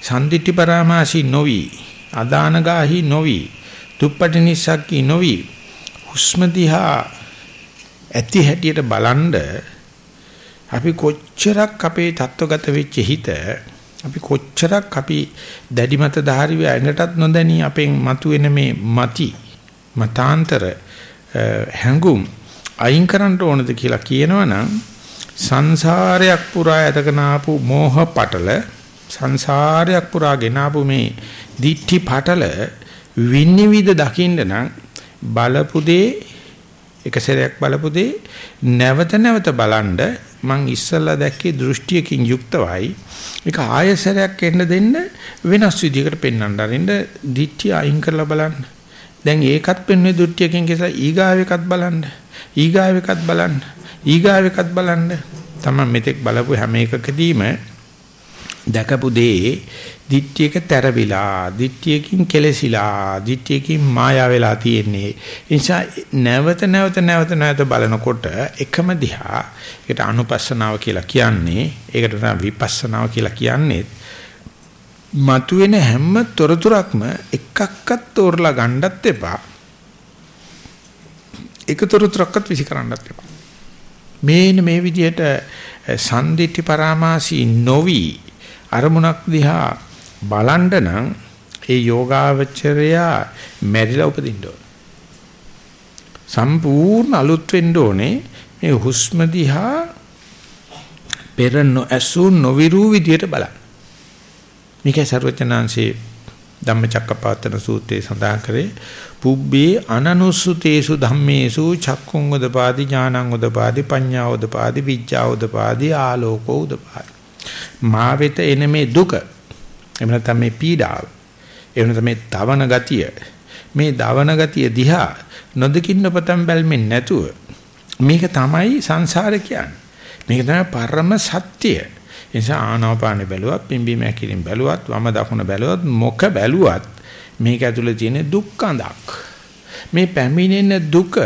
සම්දිට්ඨි පරාමාසි නොවි අදානගාහි නොවි දුප්පටි නිසක්කි නොවි හුස්ම දිහා ඇති හැටියට බලන්ඩ අපි කොච්චරක් අපේ தත්වගත වෙච්ච හිත අපි කොච්චරක් අපි දැඩි මත ධාරිව ඇඟටත් නොදැනී අපෙන් මතුවෙන මේ මති මතාන්තර හැඟුම් අයින් කරන්න ඕනද කියලා කියනවනම් සංසාරයක් පුරා ඇතකන ආපු මෝහ පටල සංසාරයක් පුරා ගෙනාපු මේ දිට්ටි පටල විනිවිද දකින්න නම් බලපු දේ එක සැරයක් බලපු දේ නැවත නැවත බලන්ඩ මං ඉස්සල්ලා දැක්කේ දෘෂ්ටියකින් යුක්තවයි. ඒක ආයසරයක් එන්න දෙන්න වෙනස් විදිහකට පෙන්වන්න අරින්න දිට්ඨිය අයින් කරලා බලන්න. දැන් ඒකත් පෙන්වන්නේ දෘෂ්ටියකින් කියලා ඊගාව එකත් බලන්න. ඊගාව එකත් බලන්න. ඊගාව එකත් බලන්න. තමයි මෙතෙක් බලපු හැම එකකදීම දැකපු දේ දිට්ඨියක තැරවිලා දිට්ඨියකින් කෙලසිලා දිට්ඨියකින් මායා වෙලා තියෙන්නේ. ඒ නිසා නැවත නැවත නැවත නැවත බලනකොට එකම දිහා ඒකට අනුපස්සනාව කියලා කියන්නේ ඒකට තමයි විපස්සනාව කියලා කියන්නේ. මතුවෙන හැම තොරතුරක්ම එකක්වත් තෝරලා ගන්නත් එපා එක තොරතුරක්වත් විසි කරන්නත් එපා මේන මේ විදිහට සම්දිට්ඨි පරාමාසී නොවි අරමුණක් දිහා බලන්න නම් ඒ යෝගාවචරයා මැරිලා උපදින්න ඕන. සම්පූර්ණ අලුත් වෙන්න ඕනේ මේ හුස්ම දිහා පෙර නොඇසු නොවිරු විදියට බලන්න. මේකයි ਸਰවචනාංශේ ධම්මචක්කපවත්තන සූත්‍රයේ සඳහන් කරේ. පුබ්බේ අනනුසුතේසු ධම්මේසු චක්කුං උදපාදි ඥානං උදපාදි පඤ්ඤා උදපාදි විඥා උදපාදි ආලෝකෝ උදපාදි මා වෙත එන මේ දුක එහෙම නැත්නම් මේ පීඩාව එහෙම නැත්නම් මේ තවන ගතිය මේ දවන ගතිය දිහා නොදකින්න පතන් බැල්මෙන් නැතුව මේක තමයි සංසාරේ කියන්නේ. මේක තමයි පරම සත්‍යය. නිසා ආනාපාන බැලුවත් පිම්බීම හැකිලින් බැලුවත් වම දකුණ බැලුවත් මොක බැලුවත් මේක ඇතුලේ තියෙන දුක්ඛඳක් මේ පැමිණෙන දුක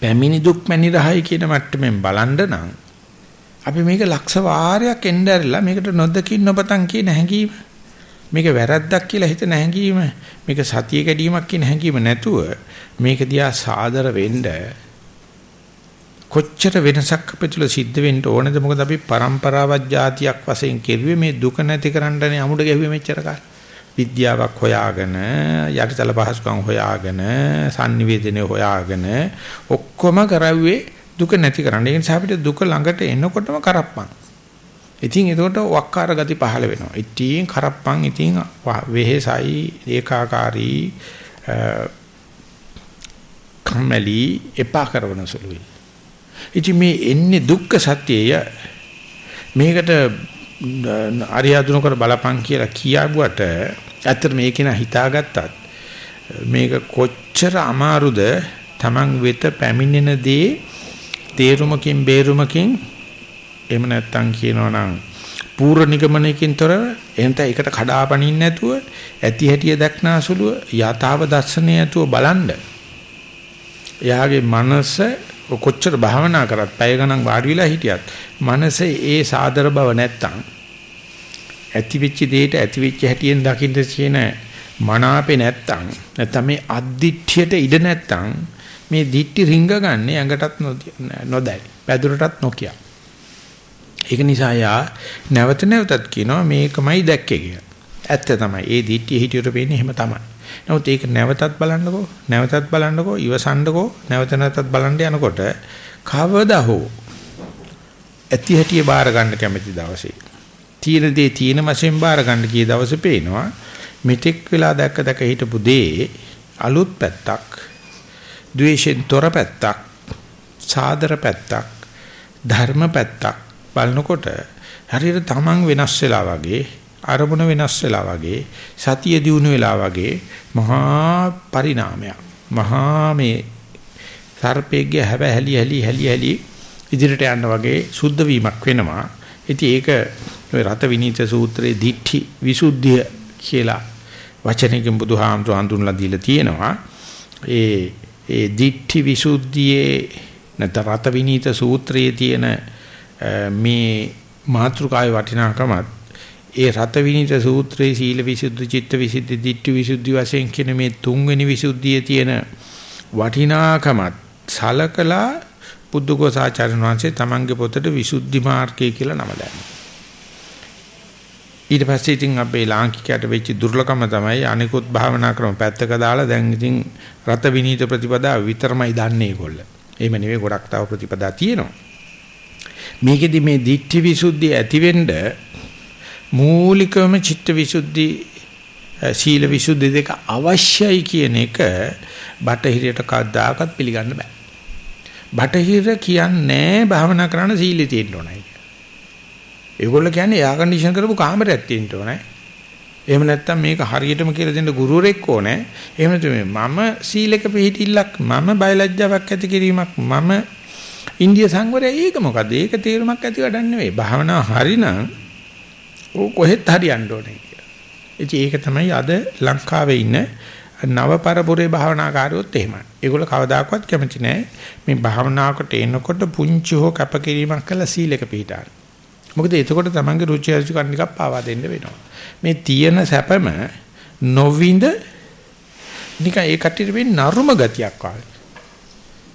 පැමිණි දුක් මැනි රහයි කියන මට්ටමින් බලන්න නම් අපි මේක ලක්ෂ වාරයක් එන්න ඇරලා මේකට නොදකින් නොපතන් කියන හැඟීම මේක වැරද්දක් කියලා හිතන හැඟීම මේක සතිය කැඩීමක් කියන හැඟීම නැතුව මේක දිහා සාදර වෙන්න කොච්චර වෙනසක් අපේ තුල සිද්ධ වෙන්න ඕනද මොකද අපි પરම්පරාවක් જાතියක් වශයෙන් කෙරුවේ මේ දුක නැති කරන්නනේ අමුඩ ගැහුවේ මෙච්චර කාලෙ විද්‍යාවක් හොයාගෙන යටිතල පහසුකම් හොයාගෙන sannivedane හොයාගෙන ඔක්කොම කරවුවේ දුක නැති කරන්න. ඒ නිසා අපිට දුක ළඟට එනකොටම කරප්පන්. ඉතින් එතකොට වක්කාර ගති පහළ වෙනවා. ඉතින් කරප්පන් ඉතින් වෙහෙසයි ඒකාකාරී කම්මැලි එපා කරන සුළුයි. ඉතින් මේ එන්නේ දුක්ඛ සත්‍යය. මේකට අරියාදුන කර බලපං කියලා කියාගුවට ඇත්තට මේක නා හිතාගත්තත් මේක කොච්චර අමාරුද Taman වෙත පැමිණෙන දේ තේරුමකින් බේරුමකින් එහෙම නැත්තම් කියනවා නම් පූර්ව නිගමනයකින් තොරව එහෙනම් ඒකට කඩාපනින්න නැතුව ඇති හැටිය දක්නාසුලුව යථාව දර්ශනය ඇතුව බලන්න. එයාගේ මනස කොච්චර භාවනා කරත් පැය ගණන් වාඩි වෙලා හිටියත් මනසේ ඒ සාදර බව නැත්තම් ඇති වෙච්ච දෙයට ඇති වෙච්ච හැටියෙන් දකින්න තියෙන මනාපේ නැත්තම් නැත්තම් මේ අද්දිඨියට ඉඩ නැත්තම් මේ දිට්ටි රිංග ගන්න ඇඟටත් නොදැයි පැදුරටත් නොකිය. ඒක නිසා යා නැවත නැවතත් කියනවා මේකමයි දැක්කේ කියලා. ඇත්ත තමයි. ඒ දිට්ටි හිටියට වෙන්නේ එහෙම තමයි. නමුත් ඒක නැවතත් බලන්නකෝ නැවතත් බලන්නකෝ ඉවසන්නකෝ නැවත නැවතත් බලන්න යනකොට කවදා හෝ ඇති හැටිය බාර ගන්න කැමති දවසේ තීන දේ තීන වශයෙන් බාර ගන්න කී දවසේ පේනවා මෙතෙක් වෙලා දැක්ක දැක හිටපු දේ අලුත් පැත්තක් ද්වේෂෙන් තොර පැත්තක් සාදර පැත්තක් ධර්ම පැත්තක් බලනකොට හරියට තමන් වෙනස් වෙලා වගේ අරමුණ වෙනස් වෙලා වගේ සතිය දිනු වෙලා වගේ මහා පරිණාමයක්. මහා මේ සර්පෙක්ගේ හැබ හැලි හැලි හැලි හැලි ඉදිරියට යන්න වගේ සුද්ධ වීමක් වෙනවා. ඉතින් ඒක ඔය රත විනීත සූත්‍රයේ දිඨි විසුද්ධිය කියලා වචනකින් බුදුහාමුදුර හඳුන්ලා දීලා තියෙනවා. ඒ ඒ දිඨි විසුද්ධියේ නැත්නම් රත විනීත සූත්‍රයේ තියෙන මේ මාත්‍රිකාවේ වටිනාකමත් ඒ රත විනිත සූත්‍රයේ සීල විසුද්ධි චිත්ත විසුද්ධි ditthi විසුද්ධි වශයෙන් කියන මේ තුන්වෙනි විසුද්ධියේ තියෙන වටිනාකමත් සලකලා බුද්ධඝෝසාචාර්ය වහන්සේ තමන්ගේ පොතට විසුද්ධි මාර්ගය කියලා නම දැම්මා. ඊට පස්සේ ඉතින් අපේ ලාංකිකයට වෙච්ච දුර්ලභම තමයි අනිකුත් භාවනා ක්‍රම පැත්තක දාලා දැන් ඉතින් රත විනීත ප්‍රතිපදා විතරමයි දන්නේ ඒගොල්ල. එහෙම නෙවෙයි ගොඩක් තව ප්‍රතිපදා තියෙනවා. මේකෙදි මේ ditthi visuddhi ඇතිවෙන්න මූලිකවම චිත්තවිසුද්ධි සීල විසුද්ධි දෙක අවශ්‍යයි කියන එක බටහිරට කවදාකවත් පිළිගන්න බෑ. බටහිර කියන්නේ භාවනා කරන්න සීලෙ තියෙන්න ඕනයි කියලා. ඒගොල්ලෝ කියන්නේ එයා කන්ඩිෂන් කරපු කාමරයක් තියෙන්න ඕනයි. එහෙම නැත්නම් මේක හරියටම කියලා දෙන්න ගුරුවරෙක් ඕනේ. එහෙම නැත්නම් මම සීලක පිළිහිටිල්ලක් මම බයලජ්ජාවක් ඇති කිරීමක් මම ඉන්දිය සංවරය ඒක මොකද? ඒක තේරුමක් ඇති වැඩක් නෙවෙයි. භාවනා හරිනම් ඕක කොහෙත් හරියන්න ඕනේ කියලා. ඉතින් ඒක තමයි අද ලංකාවේ ඉන්න නව පරපුරේ භාවනාකාරයොත් එහෙමයි. ඒගොල්ලෝ කවදාකවත් කැමති නැහැ මේ භාවනාවකට එනකොට පුංචි හෝ කැපකිරීමක් කළා සීලක පිළිටාන. මොකද එතකොට තමන්ගේ රුචි අරුචිකන් ටිකක් පාවා දෙන්න වෙනවා. මේ තියෙන සැපම නොවින්ද නිකන් ඒ කට්ටියට වෙන්නේ නරුම ගතියක් වගේ.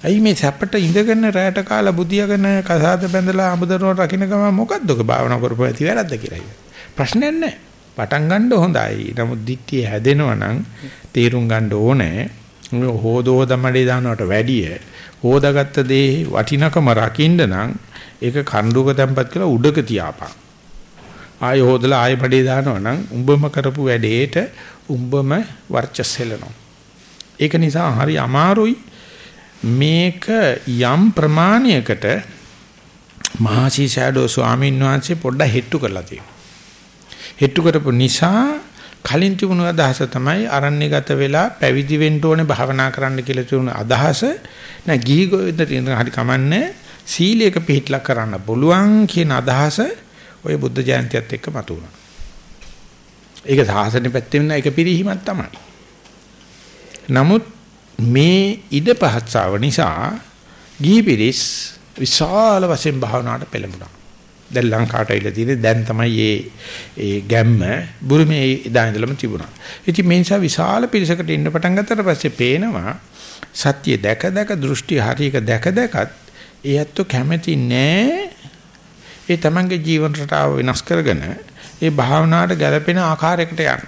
ඇයි මේ සැපට ඉඳගෙන රැට කාලා බුදියාගෙන කසාද බැඳලා අමුදරුව රකින්න ගම මොකද්ද ඔක භාවනා කරපුවා ඇති වැරද්ද කියලා. ප්‍රශ්නයක් නැහැ. පටන් ගන්න හොඳයි. නමුත් දිට්ඨිය හැදෙනවා නම් තීරුම් ගන්න ඕනේ. හොදෝ දමඩේ දානවට වැඩිය හොදාගත්ත දේ වටිනකම රකින්න නම් ඒක කණ්ඩුක තැම්පත් කරලා උඩක තියාපන්. ආය හොදලා ආය බඩේ දානවා නම් උඹම කරපු වැඩේට උඹම වර්චස් හෙලනවා. ඒක නිසා හරි අමාරුයි මේක යම් ප්‍රමාණයකට මහසි ෂැඩෝ ස්වාමීන් වහන්සේ පොඩ්ඩක් හෙට්ටු කරලා තියෙනවා. හෙට්ටු කරපු නිසා කලින් තිබුණු අදහස තමයි අරණ්‍යගත වෙලා පැවිදි වෙන්න ඕනේ භාවනා කරන්න කියලා තිබුණු අදහස නෑ ගිහි ගෝවින්දින් හරි කමන්නේ සීලයක පිළිපිටලා කරන්න බලුවන් කියන අදහස ওই බුද්ධ ජයන්තියත් එක්ක මතුවුණා. ඒක සාසනෙ පැත්තෙන් නෑ ඒක පිරිහීමක් තමයි. නමුත් මේ ඉඩ පහත්සාව නිසා ගිහි පිරිස් විශාල වශයෙන් භාවනාවට පෙළඹුණා. දැන් ලංකාවට ඇවිල්ලා තියෙන්නේ දැන් තමයි මේ ඒ ගැම්ම බුරුමේ ඉදා ඉඳලම තිබුණා. ඉතින් මේ නිසා විශාල පිරිසකට ඉන්න පටන් ගත්තට පස්සේ පේනවා සත්‍ය දැක දැක දෘෂ්ටි හරියක දැක දැකත් ඒ ඇත්තෝ කැමති නෑ ඒ තමන්ගේ ජීවන රටාව වෙනස් කරගෙන ඒ භාවනාවට ගැළපෙන ආකාරයකට යන්න.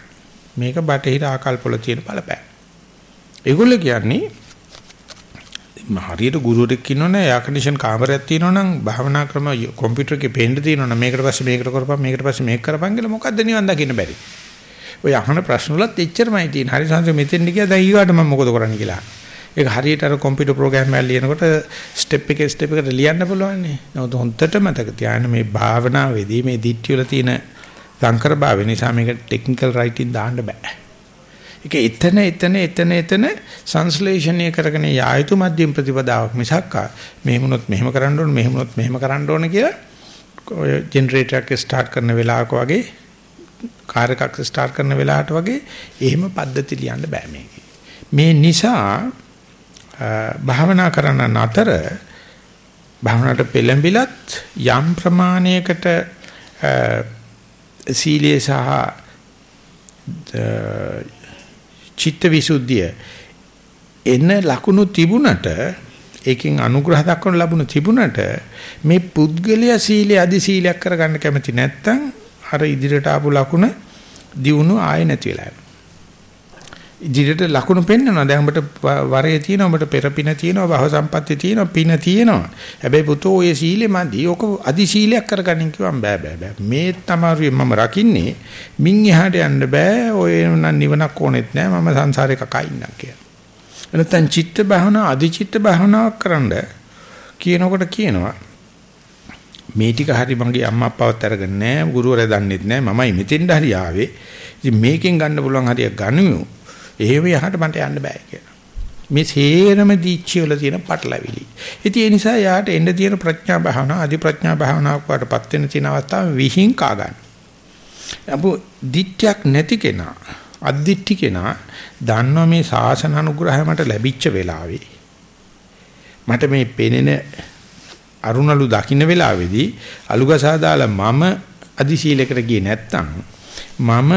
මේක බටහිර ආකල්පවල තියෙන බලපෑම. ඒගොල්ලෝ කියන්නේ හරියට ගුරුවරෙක් ඉන්නවනේ එයා කන්ඩිෂන් කාමරයක් තියෙනවනම් භාවනා ක්‍රම කම්පියුටර් එකේ පේන්න තියෙනවනම් මේකට පස්සේ මේකට කරපන් මේකට පස්සේ මේක කරපන් කියලා මොකද්ද නිවන් දකින්න බැරි. ඔය අහන ප්‍රශ්න වලත් එච්චරමයි තියෙන්නේ. හරි සංස මෙතෙන් ගියා දැන් ඊගාට මම මොකද කරන්නේ කියලා. ඒක හරියට අර කම්පියුටර් ප්‍රෝග්‍රෑම් එකක් ලියනකොට ස්ටෙප් එකේ ස්ටෙප් එකට ලියන්න පුළුවන් නේ. නමුත් හොන්දට මතක තියාගන්න මේ භාවනාවේදී මේ දිට්ඨිය වල තියෙන සංකර භාවය නිසා මේක ටෙක්නිකල් රයිටින් දාන්න බෑ. ඒක එතන එතන එතන එතන සංස්ලේෂණය කරගෙන යායුතු මධ්‍යම ප්‍රතිපදාවක් මිසක් මෙහෙම වුණොත් මෙහෙම කරන්න ඕන මෙහෙම වුණොත් මෙහෙම කරන්න ඕන කියලා ඔය ජෙනරේටර් එක ස්ටාර්ට් කරන වෙලාවක වගේ කාර් එකක් ස්ටාර්ට් කරන වෙලාවට වගේ එහෙම පද්ධති ලියන්න බෑ මේකේ. මේ නිසා භාවනා කරන අතර භාවනාවට පෙළඹිලත් යම් ප්‍රමාණයකට සීලයේ සහ චිත්ත විසුද්ධිය එන ලකුණු තිබුණට ඒකෙන් අනුග්‍රහ දක්වන ලැබුණු තිබුණට මේ පුද්ගලයා සීලය අදි සීලයක් කරගන්න කැමති නැත්නම් අර ඉදිරියට ආපු ලකුණ දියුණු ආයෙ නැති වෙලා යනවා. ඉදිරියට ලකුණු පෙන්වනවා. දැන් ඔබට වරේ තියෙනවා, ඔබට පෙරපින තියෙනවා, භව සම්පatti තියෙනවා, පින තියෙනවා. හැබැයි පුතෝ ඔය සීලෙ මදි. ඔක අදි සීලයක් කරගන්න කිව්වම් බෑ බෑ බෑ. මේ තමයි මම රකින්නේ. මින් එහාට යන්න බෑ. ඔය නම් නිවනක් ඕනෙත් නෑ. මම සංසාරේ කකා ඉන්නම් කියලා. එනතන් චිත්ත භාවනා අදි චිත්ත භාවනාවක් කරන්න කියනකොට කියනවා මේ ටික හරි මගේ අම්මා අප්පාවත් අරගෙන නැහැ ගුරුවරයා දන්නෙත් නැහැ මමයි මෙතෙන්ට හරි ආවේ ඉතින් මේකෙන් ගන්න පුළුවන් හරිය ගනිමු එහෙම යහට මට යන්න බෑ කියලා. මේ සේරම දීච්චි වල තියෙන පටලැවිලි. ඉතින් ඒ නිසා යාට එන්න තියෙන ප්‍රඥා භාවනාව අධි ප්‍රඥා භාවනාවක් වඩපත් වෙන තියෙන අවස්ථාව විහිං කා ගන්න. අපු දිට්ඨියක් නැති කෙනා අද්දිට්ඨි කෙනා දන්නවා මේ සාසන අනුග්‍රහය මට ලැබිච්ච වෙලාවේ මට මේ පෙනෙන අරුණලු දකින්න වෙලාවේදී අලුගසා දාලා මම අදිශීලයකට ගියේ නැත්තම් මම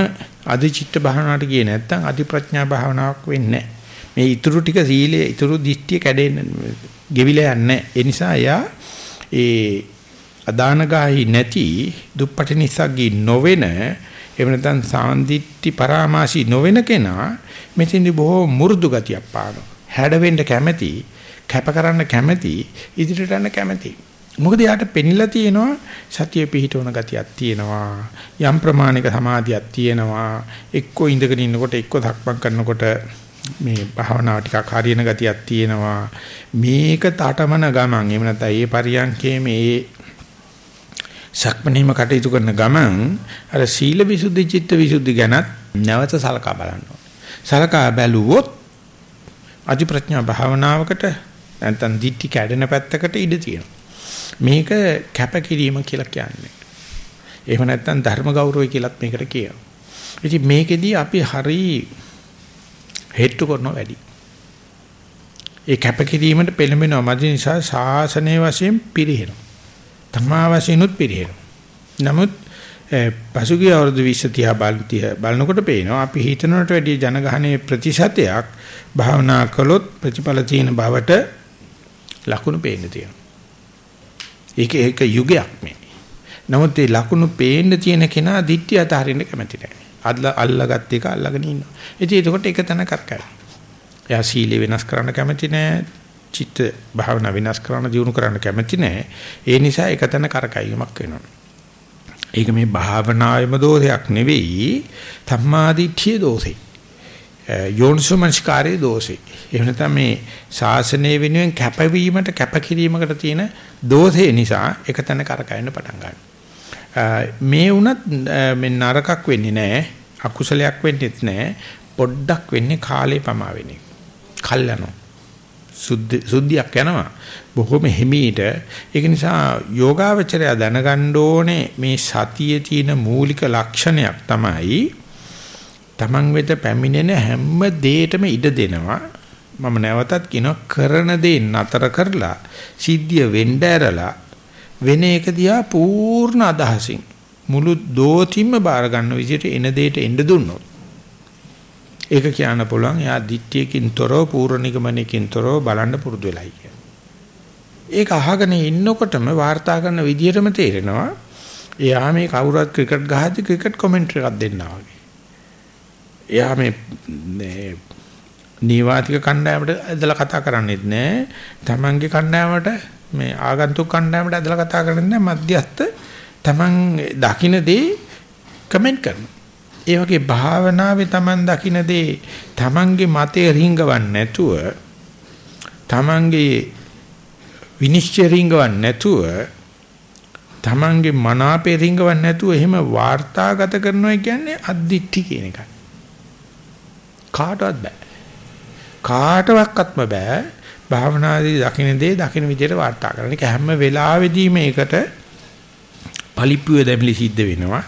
අධිචිත්ත භාවනාවට ගියේ නැත්නම් අධි ප්‍රඥා භාවනාවක් වෙන්නේ මේ ඊතුරු ටික සීලයේ ඊතුරු දිෂ්ටිය කැඩෙන්නේ ගෙවිලා යන්නේ ඒ නිසා එයා ඒ අදානගාහි නැති දුප්පටි නිසග්ගී නොවෙන එහෙම නැත්නම් සාන්දිට්ටි පරාමාසි නොවෙන කෙනා මෙතෙන්දි බොහෝ මු르දු ගතියක් පානවා. හැඩවෙන්න කැමැති කැප කරන්න කැමැති ඉදිරියට යන්න කැමැති. මොකද යාට පෙනිලා තියෙනවා සතිය පිහිටවන ගතියක් තියෙනවා යම් ප්‍රමාණික සමාධියක් තියෙනවා එක්කෝ ඉඳගෙන ඉන්නකොට එක්කෝ ධක්මං කරනකොට මේ භාවනාව ටිකක් හරියන ගතියක් තියෙනවා. මේක තටමන ගමන් එහෙම නැත්නම් ඒ පරියන්කේ මේ සක්මණේම කටයුතු කරන ගමන් අර සීල විසුද්ධි චිත්ත විසුද්ධි ගැනත් නැවත සලකා බලන්න සලකා බැලුවොත් අධි ප්‍රඥා භාවනාවකට නැත්නම් දිට්ටි කැඩෙන පැත්තකට ඉඩ තියෙනවා. මේක කැපකිරීම කියලා කියන්නේ. එහෙම නැත්නම් ධර්ම ගෞරවය කියලත් මේකට කියනවා. ඉතින් මේකෙදී අපි හරි හෙට්ටු කරනවා වැඩි. ඒ කැපකිරීමට පෙළඹෙනවා මදි නිසා ශාසනයේ වශයෙන් පිරිහෙනවා. තමා වශයෙන්ුත් පිරිහෙනවා. නමුත් පසුගිය අවුරුදු 20 30 බලනකොට පේනවා අපි හිතනකට වැඩිය ජනගහනයේ ප්‍රතිශතයක් භාවනා කළොත් ප්‍රතිඵල තියෙන බවට ලකුණු පේන්න තියෙනවා. ඒක ඒක යුගයක් මේ. නමුත් ඒ ලකුණු පේන්න තියෙන කෙනා දිට්ඨිය අතහරින්න කැමති නැහැ. අල්ල අල්ලගත් එක අල්ලගෙන ඉන්නවා. ඉතින් ඒකට එක තැන කරකයි. එයා සීලය වෙනස් කරන්න කැමති නැහැ. චිත්ත භාවනා වෙනස් කරන්න දියුණු කරන්න කැමති නැහැ. ඒ නිසා එක තැන කරකැවීමක් වෙනවා. ඒක මේ භාවනාවේම දෝෂයක් නෙවෙයි ධම්මාදිඨිය දෝෂේ. යෝනිසෝමනස්කාරයේ දෝෂේ. එහෙම නැත්නම් මේ ශාසනය වෙනුවෙන් කැපවීමට කැපකිරීමකට තියෙන දෝෂේ නිසා එක තැන කරකැවෙන්න පටන් ගන්නවා. මේ වුණත් මේ නරකක් වෙන්නේ නැහැ. අකුසලයක් වෙන්නේත් නැහැ. පොඩ්ඩක් වෙන්නේ කාලේ පමා වෙන්නේ. කල් යනවා. සුද්ධ සුද්ධියක් යනවා. බොහොම හිමීට ඒක නිසා යෝගාවචරය දැනගන්න ඕනේ මේ සතියේ තියෙන මූලික ලක්ෂණයක් තමයි Taman වෙත පැමිණෙන හැම දෙයකම ඉඩ දෙනවා. මම නැවතත් කියනවා කරන දේ නතර කරලා සිද්ධිය වෙන්න ඇරලා වෙන එක දිහා පූර්ණ අදහසින් මුළු දෝතිම්ම බාර ගන්න විදිහට එන දෙයට එන්න දුන්නොත් ඒක කියන්න පුළුවන් එයා දිට්ඨියකින් තොරව පූර්ණිකමනකින් තොරව බලන්න පුරුදු වෙලයි කියන්නේ. ඒක අහගෙන ඉන්නකොටම වාර්තා කරන විදිහටම තේරෙනවා එයා මේ කවුරුත් ක්‍රිකට් ගහද්දි ක්‍රිකට් කමෙන්ටරි එකක් දෙන්නා වගේ. එයා මේ නීවාතික කණ්ඩායමට ඇදලා කතා කරන්නේත් නෑ. Tamange කණ්ඩායමට මේ ආගන්තුක කණ්ඩායමට ඇදලා කතා කරන්නේ නෑ. මධ්‍යස්ත Taman දකින්න දේ කමෙන්ට් කරනවා. ඒ වගේ භාවනාවේ Taman දකින්න දේ Tamange මතේ රිංගවන්නේ නැතුව Tamange විනිශ්චය රිංගවන්නේ නැතුව Tamange මනාපේ රිංගවන්නේ නැතුව එහෙම වාර්තාගත කරනවා කියන්නේ අද්දිට්ඨි කියන එකයි. කාටවත් බෑ. කාටවත්ම බෑ. භාවනාදී දකින්න දේ දකින්න විදිහට වාර්තා කරන්න. ඒක හැම වෙලාවෙදී මේකට පලිප්පුවේ දැමිලි සිද්ධ වෙනවා.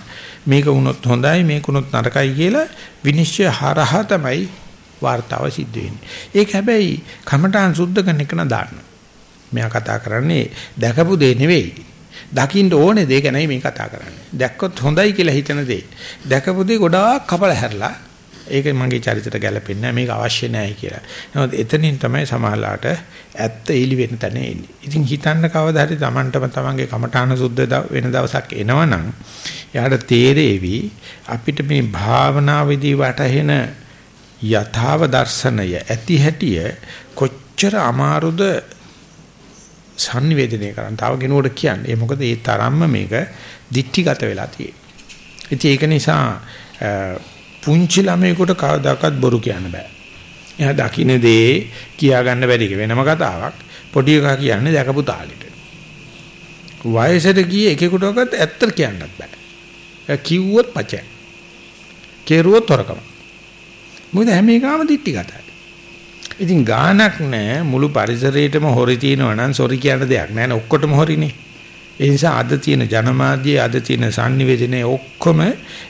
මේක වුණොත් හොඳයි මේක වුණොත් නරකයි කියලා විනිශ්චය හරහා තමයි වාර්තාව සිද්ධ වෙන්නේ. ඒක හැබැයි කමඨාන් සුද්ධ කරන එක දාන්න. මෙයා කතා කරන්නේ දැකපු දේ නෙවෙයි. දකින්න ඕනේ දේ ගැනයි මේ කතා කරන්නේ. දැක්කොත් හොඳයි කියලා හිතන දේ. දැකපු දේ ගොඩාක් කපල හැරලා ඒක මගේ චරිතයට ගැලපෙන්නේ නැහැ මේක අවශ්‍ය නැහැ කියලා. නමුත් එතනින් තමයි සමහරලාට ඇත්ත එලි වෙන තැන එන්නේ. ඉතින් හිතන්න කවදා හරි Tamanටම Tamanගේ කමඨාන සුද්ධ වෙන දවසක් එනවනම් එයාට තේරෙවි අපිට මේ භාවනාවේදී වටහෙන යථාව දර්ශනය ඇති හැටිය කොච්චර අමාරුද sannivedanaya කරන්න. තව කෙනෙකුට කියන්නේ. ඒ මොකද ඒ තරම්ම මේක දික්ටිගත වෙලා තියෙන්නේ. ඉතින් ඒක නිසා පුංචි ළමයෙකුට කවදාකවත් බොරු කියන්න බෑ. එයා දකින්න දේ කියා ගන්න බැරි වෙනම කතාවක්. පොඩි එකා කියන්නේ දැකපු තාලෙට. වයසට ගිය එකෙකුටවත් ඇත්ත කියන්නත් බෑ. එයා කිව්වොත් පචය. කෙරුවොත් තොරකම. මොකද හැම එකම දික්ටිගතයි. ඉතින් ගානක් නැහැ මුළු පරිසරයේටම හොරි තියෙනවා නම් සොරි කියන දෙයක් නැහැ නේ ඔක්කොටම හොරිනේ. ඒ නිසා අද තියෙන ජනමාධ්‍යයේ අද තියෙන sannivedanaye ඔක්කොම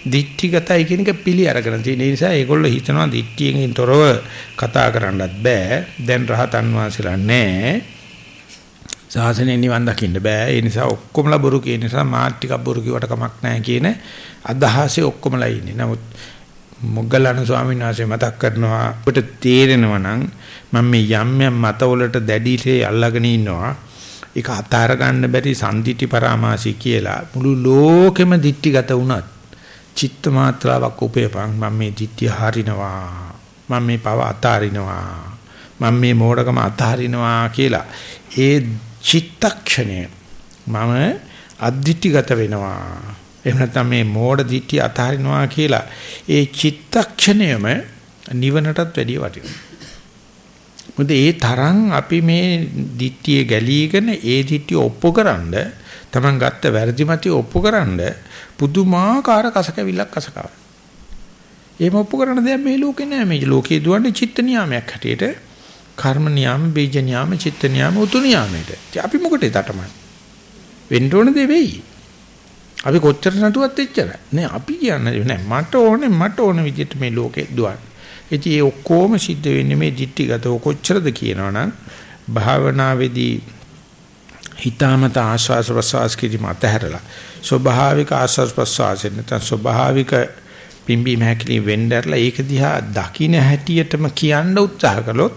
දික්ටිගතයි කියන එක පිළි අරගෙන තියෙන නිසා ඒගොල්ලෝ හිතනවා දික්ටියෙන් තොරව කතා කරන්නත් බෑ. දැන් රහතන් වහන්සේලා නැහැ. සාසනේ නිවන් දකින්න බෑ. ඒ නිසා ඔක්කොමලා බොරු කියන නිසා මාත් ටිකක් බොරු කිව්වට කමක් නැහැ කියන අදහසේ ඔක්කොමලා ඉන්නේ. නමුත් මොග්ගලණ ස්වාමීන් වහන්සේ මතක් කරනවා ඔබට තේරෙනවා නම් මම මේ යම් යම් මතවලට දැඩිසේ අල්ලගෙන ඉන්නවා ඒක අතාර ගන්න බැරි සම්දිටි පරාමාසි කියලා මුළු ලෝකෙම දික්ටිගත වුණත් චිත්ත මාත්‍රාවක් උපේපන් මම මේ දිට්ඨිය හරිනවා. මම මේ පව අතාරිනවා. මම මේ මෝඩකම අතාරිනවා කියලා. ඒ චිත්තක්ෂණය මම අද්දිට්ඨිගත වෙනවා. එහෙම නැත්නම් මේ මෝඩ දිට්ඨිය අතාරිනවා කියලා ඒ චිත්තක්ෂණයම නිවනටත් වැඩිය වටිනවා. මොකද ඒ තරම් අපි මේ දිට්ඨිය ගැලීගෙන ඒ දිට්ඨිය ඔප්පුකරනද Taman ගත්ත වැරදි මතය ඔප්පුකරනද පුදුමාකාර කසකවිල්ලක් කසකව. එහෙම ඔප්පුකරන දෙයක් මේ ලෝකේ නෑ මේ ලෝකේ දුවන්නේ චිත්ත නියාමයක් හැටියට කර්ම නියාම බීජ නියාම චිත්ත නියාම උතු නියාමයට. අපි මොකටද තටමන්නේ? වෙන්න ඕන දේ වෙයි. අපි කොච්චර නටුවත් එච්චර. නෑ අපි කියන්නේ නෑ මට ඕනේ මට ඕන විදිහට මේ ලෝකේ දුවන්න. ඉතින් ඒ ඔක්කොම සිද්ධ වෙන්නේ මේ ditthිගතව කොච්චරද කියනවනම් භාවනාවේදී හිතාමත ආස්වාස ප්‍රසවාස කිරීම අතහැරලා ස්වභාවික ආස්වාස ප්‍රසවාසෙන් නැත්නම් ස්වභාවික පිම්බි මහකලි වෙnderලා ඒක දිහා දකින්න හැටියටම කියන්න උත්සාහ කළොත්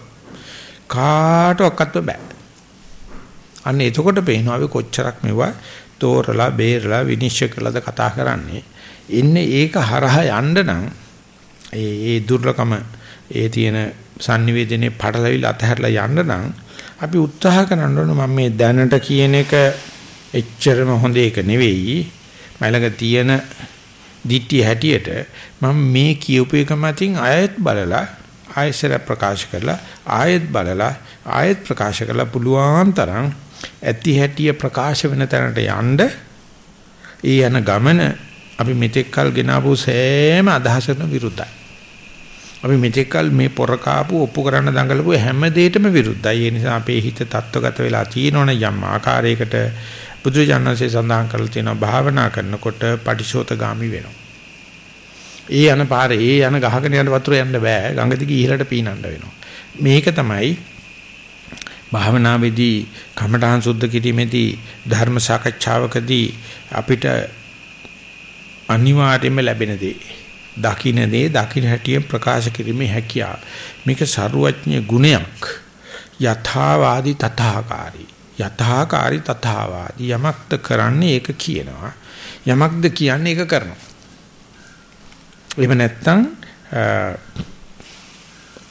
කාටවත් බෑ. අන්න එතකොට පේනවා අපි කොච්චරක් මෙවුවා තෝරලා බේරලා විනිශ්චය කළාද කතා කරන්නේ. ඉන්නේ ඒක හරහා යන්න නම් ඒ ඒ දුර්ලකම ඒ තියෙන sannivedanaye පටලවිලා අතහැරලා යන්න නම් අපි උත්සාහ කරන්න ඕන මම මේ දැනට කියන එක එච්චරම හොඳ එක නෙවෙයි මලඟ තියෙන දිට්ටි හැටියට මම මේ කියූප එක මතින් ආයෙත් බලලා ආයෙසර ප්‍රකාශ කරලා ආයෙත් බලලා ආයෙත් ප්‍රකාශ කරලා පුළුවන් තරම් ඇති හැටිය ප්‍රකාශ වෙන තැනට යන්න ඒ යන ගමන අපි මෙතෙක් කල් ගෙනාවු සෑම අදහසකට විරුද්ධයි. අපි මෙතෙක් කල් මේ පොර කාපු ඔප්පු කරන්න දඟලපු හැම දෙයකටම විරුද්ධයි. ඒ නිසා අපේ හිත තත්වගත වෙලා තියෙනවනේ යම් ආකාරයකට බුදුජානකසේ සඳහන් කරලා තියෙනවා භාවනා කරනකොට පටිශෝතගාමි වෙනවා. ඒ යන පාරේ ඒ යන ගහගෙන යන වතුර යන්න බෑ. ගඟ දිගේ ඉහළට පීනන්න වෙනවා. මේක තමයි භාවනාවේදී කමඨාන් සුද්ධ කිරීමේදී ධර්ම සාකච්ඡාවකදී අපිට අනිවාර්යයෙන්ම ලැබෙන දේ දකින්න දේ දකින්න හැටියෙන් ප්‍රකාශ කිරීමේ හැකියාව. මේක ਸਰුවඥ ගුණයක්. යථාවාදී තථාකාරී. යථාකාරී තථාවාදී යමක්ද කරන්නේ ඒක කියනවා. යමක්ද කියන්නේ ඒක කරනවා. එහෙම නැත්නම්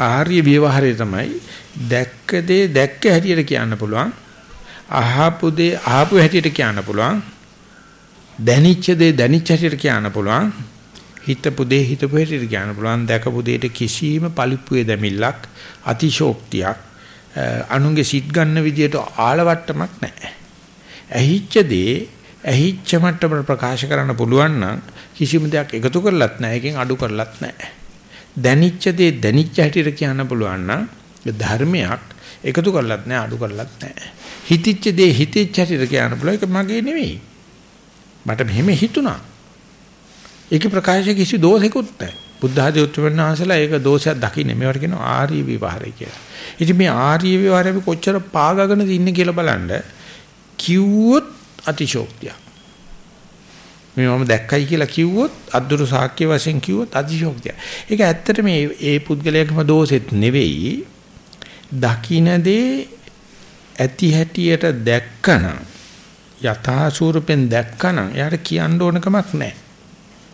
ආර්ය විවහාරය තමයි දැක්ක දේ දැක්ක හැටියට කියන්න පුළුවන්. අහපු දේ අහපු හැටියට කියන්න පුළුවන්. දැනිච්ච දේ දැනිච්ච හැටියට කියන්න පුළුවන්. හිතපු දේ හිතපු හැටියට කියන්න පුළුවන් දැකපු දෙයට කිසිම පලිප්පුවේ දෙමිල්ලක් අතිශෝක්තියක් අනුන්ගේ සිත් ගන්න විදියට ආලවට්ටමක් නැහැ. ඇහිච්ච දේ ඇහිච්ච මට්ටමට ප්‍රකාශ කරන්න පුළුවන් නම් කිසිම දෙයක් එකතු කරලත් නැහැ එකෙන් අඩු කරලත් නැහැ. දැනිච්ච දේ දැනිච්ච හැටියට කියන්න පුළුවන් නම් ධර්මයක් එකතු කරලත් නැහැ අඩු කරලත් නැහැ. හිතිච්ච දේ හිතෙච්ච හැටියට කියන්න පුළුවන් ඒක මගේ නෙවෙයි. මට මෙහෙම හිතුණා. ඒකේ ප්‍රකාශයේ කිසි දෝෂයක්වත් නැහැ. බුද්ධ ආදී උත්තරවන්න ආසලා ඒක දෝෂයක් දකින්නේ. මේවට කියනවා ආර්ය විවහාරය කියලා. ඉතින් මේ ආර්ය විවහාරය කොච්චර පාගගෙන ඉන්නේ කියලා බලන්න කිව්වොත් අතිශෝක්තිය. මේ මම දැක්කයි කියලා කිව්වොත් අද්දුරු සාක්‍ය වශයෙන් කිව්වොත් අතිශෝක්තිය. ඒක ඇත්තට මේ ඒ පුද්ගලයාගේම දෝෂෙත් නෙවෙයි. දකින්නදී ඇති හැටියට දැක්කනම් යථා ස්වරූපෙන් දැක්කනම් එයාට කියන්න ඕන කමක් නැහැ.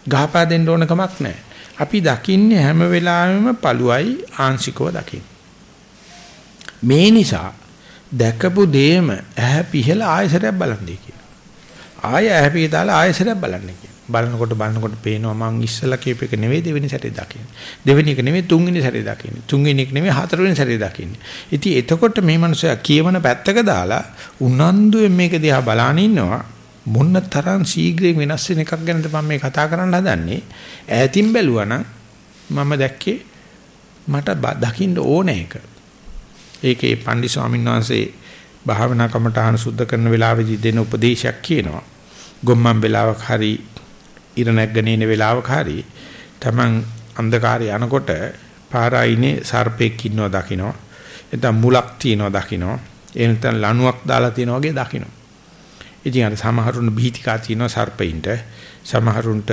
ගහපා දෙන්න ඕන කමක් නැහැ. අපි දකින්නේ හැම වෙලාවෙම පළුවයි ආංශිකව දකින්න. මේ නිසා දැකපු දෙයම ඇහැ පිහලා ආයසරයක් බලන්නේ කියලා. ආය ඇහැ පිහලා ආයසරයක් බලන්නේ කියලා. බලනකොට බලනකොට පේනවා මං ඉස්සලා කියප එක නෙවෙයි දෙවෙනි සැරේ දකින්නේ. දෙවෙනි එක නෙවෙයි තුන්වෙනි සැරේ දකින්නේ. තුන්වෙනි එක නෙවෙයි හතරවෙනි සැරේ දකින්නේ. ඉතින් එතකොට මේ මනුස්සයා කියවන පැත්තක දාලා උනන්දුවෙන් මේක දිහා බලාන ඉන්නවා. මොන්න තරම් ශීඝ්‍රයෙන් වෙනස් වෙන එකක් ගැනද මම මේ කතා කරන්න හදන්නේ. ඈතින් බැලුවා මම දැක්කේ මට දකින්න ඕන එක. ඒකේ පන්දි ස්වාමීන් වහන්සේ භාවනා කමඨාන සුද්ධ කරන වෙලාවේදී දෙන උපදේශයක් කියනවා. ගොම්මන් වෙලාවක හරි ඉර නැගගෙන ඉන වෙලාවක හරි Taman අන්ධකාරය යනකොට පාරායිනේ සර්පෙක් ඉන්නවා දකින්න. එතන මුලක් තියනවා දකින්න. ඒ නැත්නම් ලණුවක් දාලා තියනවා වගේ දකින්න. ඉතින් අර සමහරුන් බීතිකා තියනවා සර්පයින්ට. සමහරුන්ට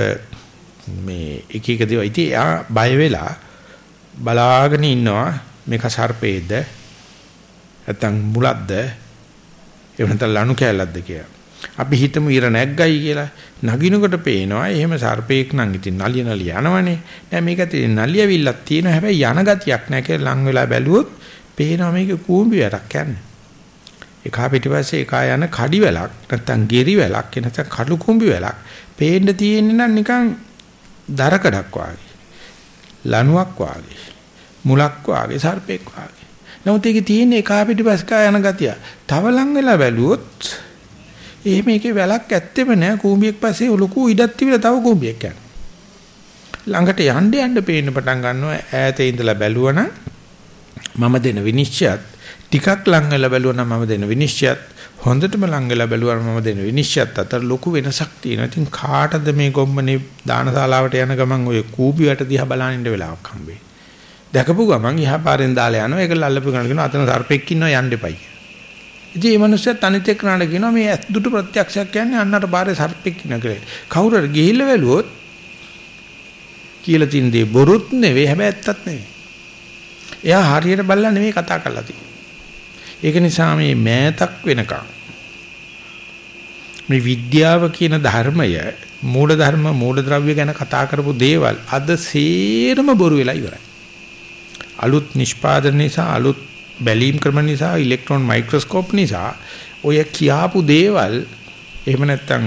මේ එක එක දේවල්. ඉතින් එයා බය වෙලා බලාගෙන ඉන්නවා මේක සර්පේද නැත්නම් මුලක්ද? එහෙම නැත්නම් ලණු කැලක්ද කියලා. අපි හිතමු ඉර නැග්ගයි කියලා. නගිනකොට පේනවා එහෙම සර්පේක් නම් ඉතින් නලිය නලිය යනවනේ. නෑ මේක තියෙන නලියවිල්ලක් තියෙනවා. හැබැයි යන ගතියක් නෑ කියලා ලං වෙලා බැලුවොත් පේනවා මේක කූඹි වැටක් යන්නේ. එකා පිටිපස්සේ එකා යන කඩි වැලක් නැත්තම් ගෙරි වැලක් නැත්තම් කඩු කුඹි වැලක් පේන්න තියෙන්නේ නම් නිකන් දරකඩක් වාගේ ලණුවක් වාගේ මුලක් වාගේ සර්පෙක් වාගේ. නමුත් ඒකේ තියෙන එකා පිටිපස්ස කා යන ගතිය. තව ලං වෙලා බැලුවොත් එහෙම එකේ වැලක් ඇත්තෙම නෑ. කූඹියක් පස්සේ ලොකු ඉඩක් තිබිලා තව කූඹියක් යනවා. ළඟට යන්න යන්න පේන්න පටන් ගන්නවා. ඈතේ ඉඳලා බැලුවනම් මම දෙන විනිශ්චයත් ටිකක් ලං වෙලා බැලුවනම් මම දෙන විනිශ්චයත් හොඳටම ලං වෙලා බැලුවනම් මම දෙන විනිශ්චයත් අතර ලොකු වෙනසක් තියෙනවා. ඉතින් කාටද මේ ගොම්මනේ දානශාලාවට යන ගමන් ඔය කූඹි වැට දිහා බලන ඉන්න වෙලාවක් හම්බෙන්නේ. දැකපු ගමන් එහා පාරෙන් දාලා යනවා. ඒක ලල්ලපු ගන්න කියනවා අතන සර්පෙක් ඉන්නවා යන්න එපයි. ඉතින් මේ මිනිස්සුත් අනිත් එක්කනට කියනවා මේ ඇස් දුටු ප්‍රත්‍යක්ෂයක් කියන්නේ අන්නතර බාරේ සර්පෙක් ඉන්න කියලා. කවුරු හරි ගිහිල්ලා වැළුවොත් කියලා තින් දේ බොරුත් නෙවෙයි හැබැයි ඇත්තත් නෙවෙයි. එයා හරියට බලලා නෙවෙයි කතා කරලා තියෙන්නේ. ඒක නිසා මේ මෑතක් වෙනකන් මේ විද්‍යාව කියන ධර්මය මූල ධර්ම මූල ද්‍රව්‍ය ගැන කතා කරපු දේවල් අද සේරම බොරු වෙලා ඉවරයි. අලුත් නිෂ්පාදන නිසා අලුත් බැලීම් ක්‍රම නිසා ඉලෙක්ට්‍රෝන මයික්‍රොස්කෝප් නිසා ඔය කියාපු දේවල් එහෙම නැත්නම්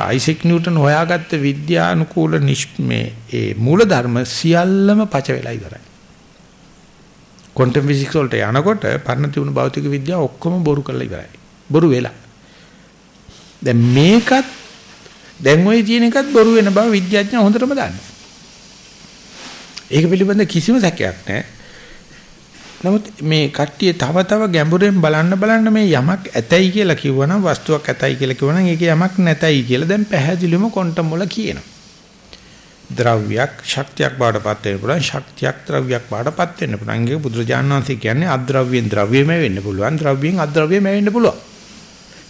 අයිසෙක් නිව්ටන් හොයාගත්ත විද්‍යානුකූල මේ ඒ මූල ධර්ම සියල්ලම පච වෙලා ඉවරයි. ක්වොන්ටම් ෆිසික්ස් වලට යනකොට පරණ තිබුණු භෞතික විද්‍යාව ඔක්කොම බොරු කරලා ඉවරයි. බොරු වෙලා. දැන් මේකත් දැන් ওই තියෙන එකත් බොරු වෙන බව විද්‍යාඥයෝ හොඳටම දන්නවා. ඒක පිළිබඳ කිසිම සැකයක් නැහැ. නමුත් මේ කට්ටිය තව තව ගැඹුරෙන් බලන්න බලන්න මේ යමක් ඇතයි කියලා කිව්වනම් වස්තුවක් ඇතයි කියලා කිව්වනම් ඒක යමක් නැතයි කියලා දැන් පැහැදිලිවම ක්වොන්ටම් වල කියනවා. ද්‍රව්‍යයක් ශක්තියක් බාටපත් වෙන්න පුළුවන් ශක්තියක් ද්‍රව්‍යයක් බාටපත් වෙන්න පුළුවන්. ඒක බුදුරජාණන් වහන්සේ කියන්නේ අද්‍රව්‍යෙන් ද්‍රව්‍යමය වෙන්න පුළුවන් ද්‍රව්‍යයෙන් අද්‍රව්‍යමය වෙන්න පුළුවන්.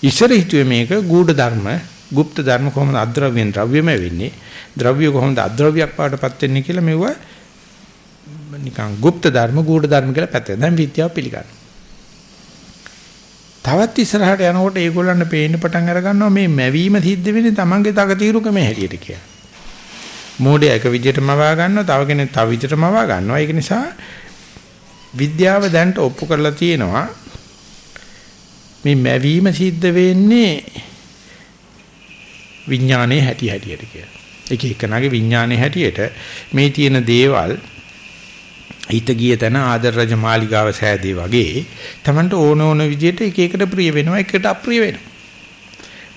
ඉස්සර හිතුවේ මේක ගූඪ ධර්ම, গুপ্ত ධර්ම කොහොමද අද්‍රව්‍යෙන් ද්‍රව්‍යමය වෙන්නේ? ද්‍රව්‍ය කොහොමද අද්‍රව්‍යයක් බාටපත් වෙන්නේ කියලා මෙවුවා නිකන් গুপ্ত ධර්ම ගූඪ ධර්ම කියලා පැත්තට. දැන් විද්‍යාව පිළිගන්නවා. තවත් ඉස්සරහට යනකොට ඒගොල්ලන්ට පේන්න පටන් අර ගන්නවා මේ මැවීම සිද්ධ වෙන්නේ Tamange තකතිරුකම හැටියට කියලා. මෝඩය එක විදිහටම වා ගන්නවා, තව කෙනෙක් තව විදිහටම වා ගන්නවා. ඒක නිසා විද්‍යාව දැන්ට ඔප්පු කරලා තියෙනවා මේ මැවීම සිද්ධ වෙන්නේ විඥානයේ හැටි හැටියට කියලා. එක එකනාගේ විඥානයේ හැටියට මේ තියෙන දේවල් හිත ගිය තැන ආදර රජ මාලිගාව සෑදී වගේ Tamanට ඕන ඕන විදිහට එක එකට ප්‍රිය වෙනවා එකට අප්‍රිය වෙනවා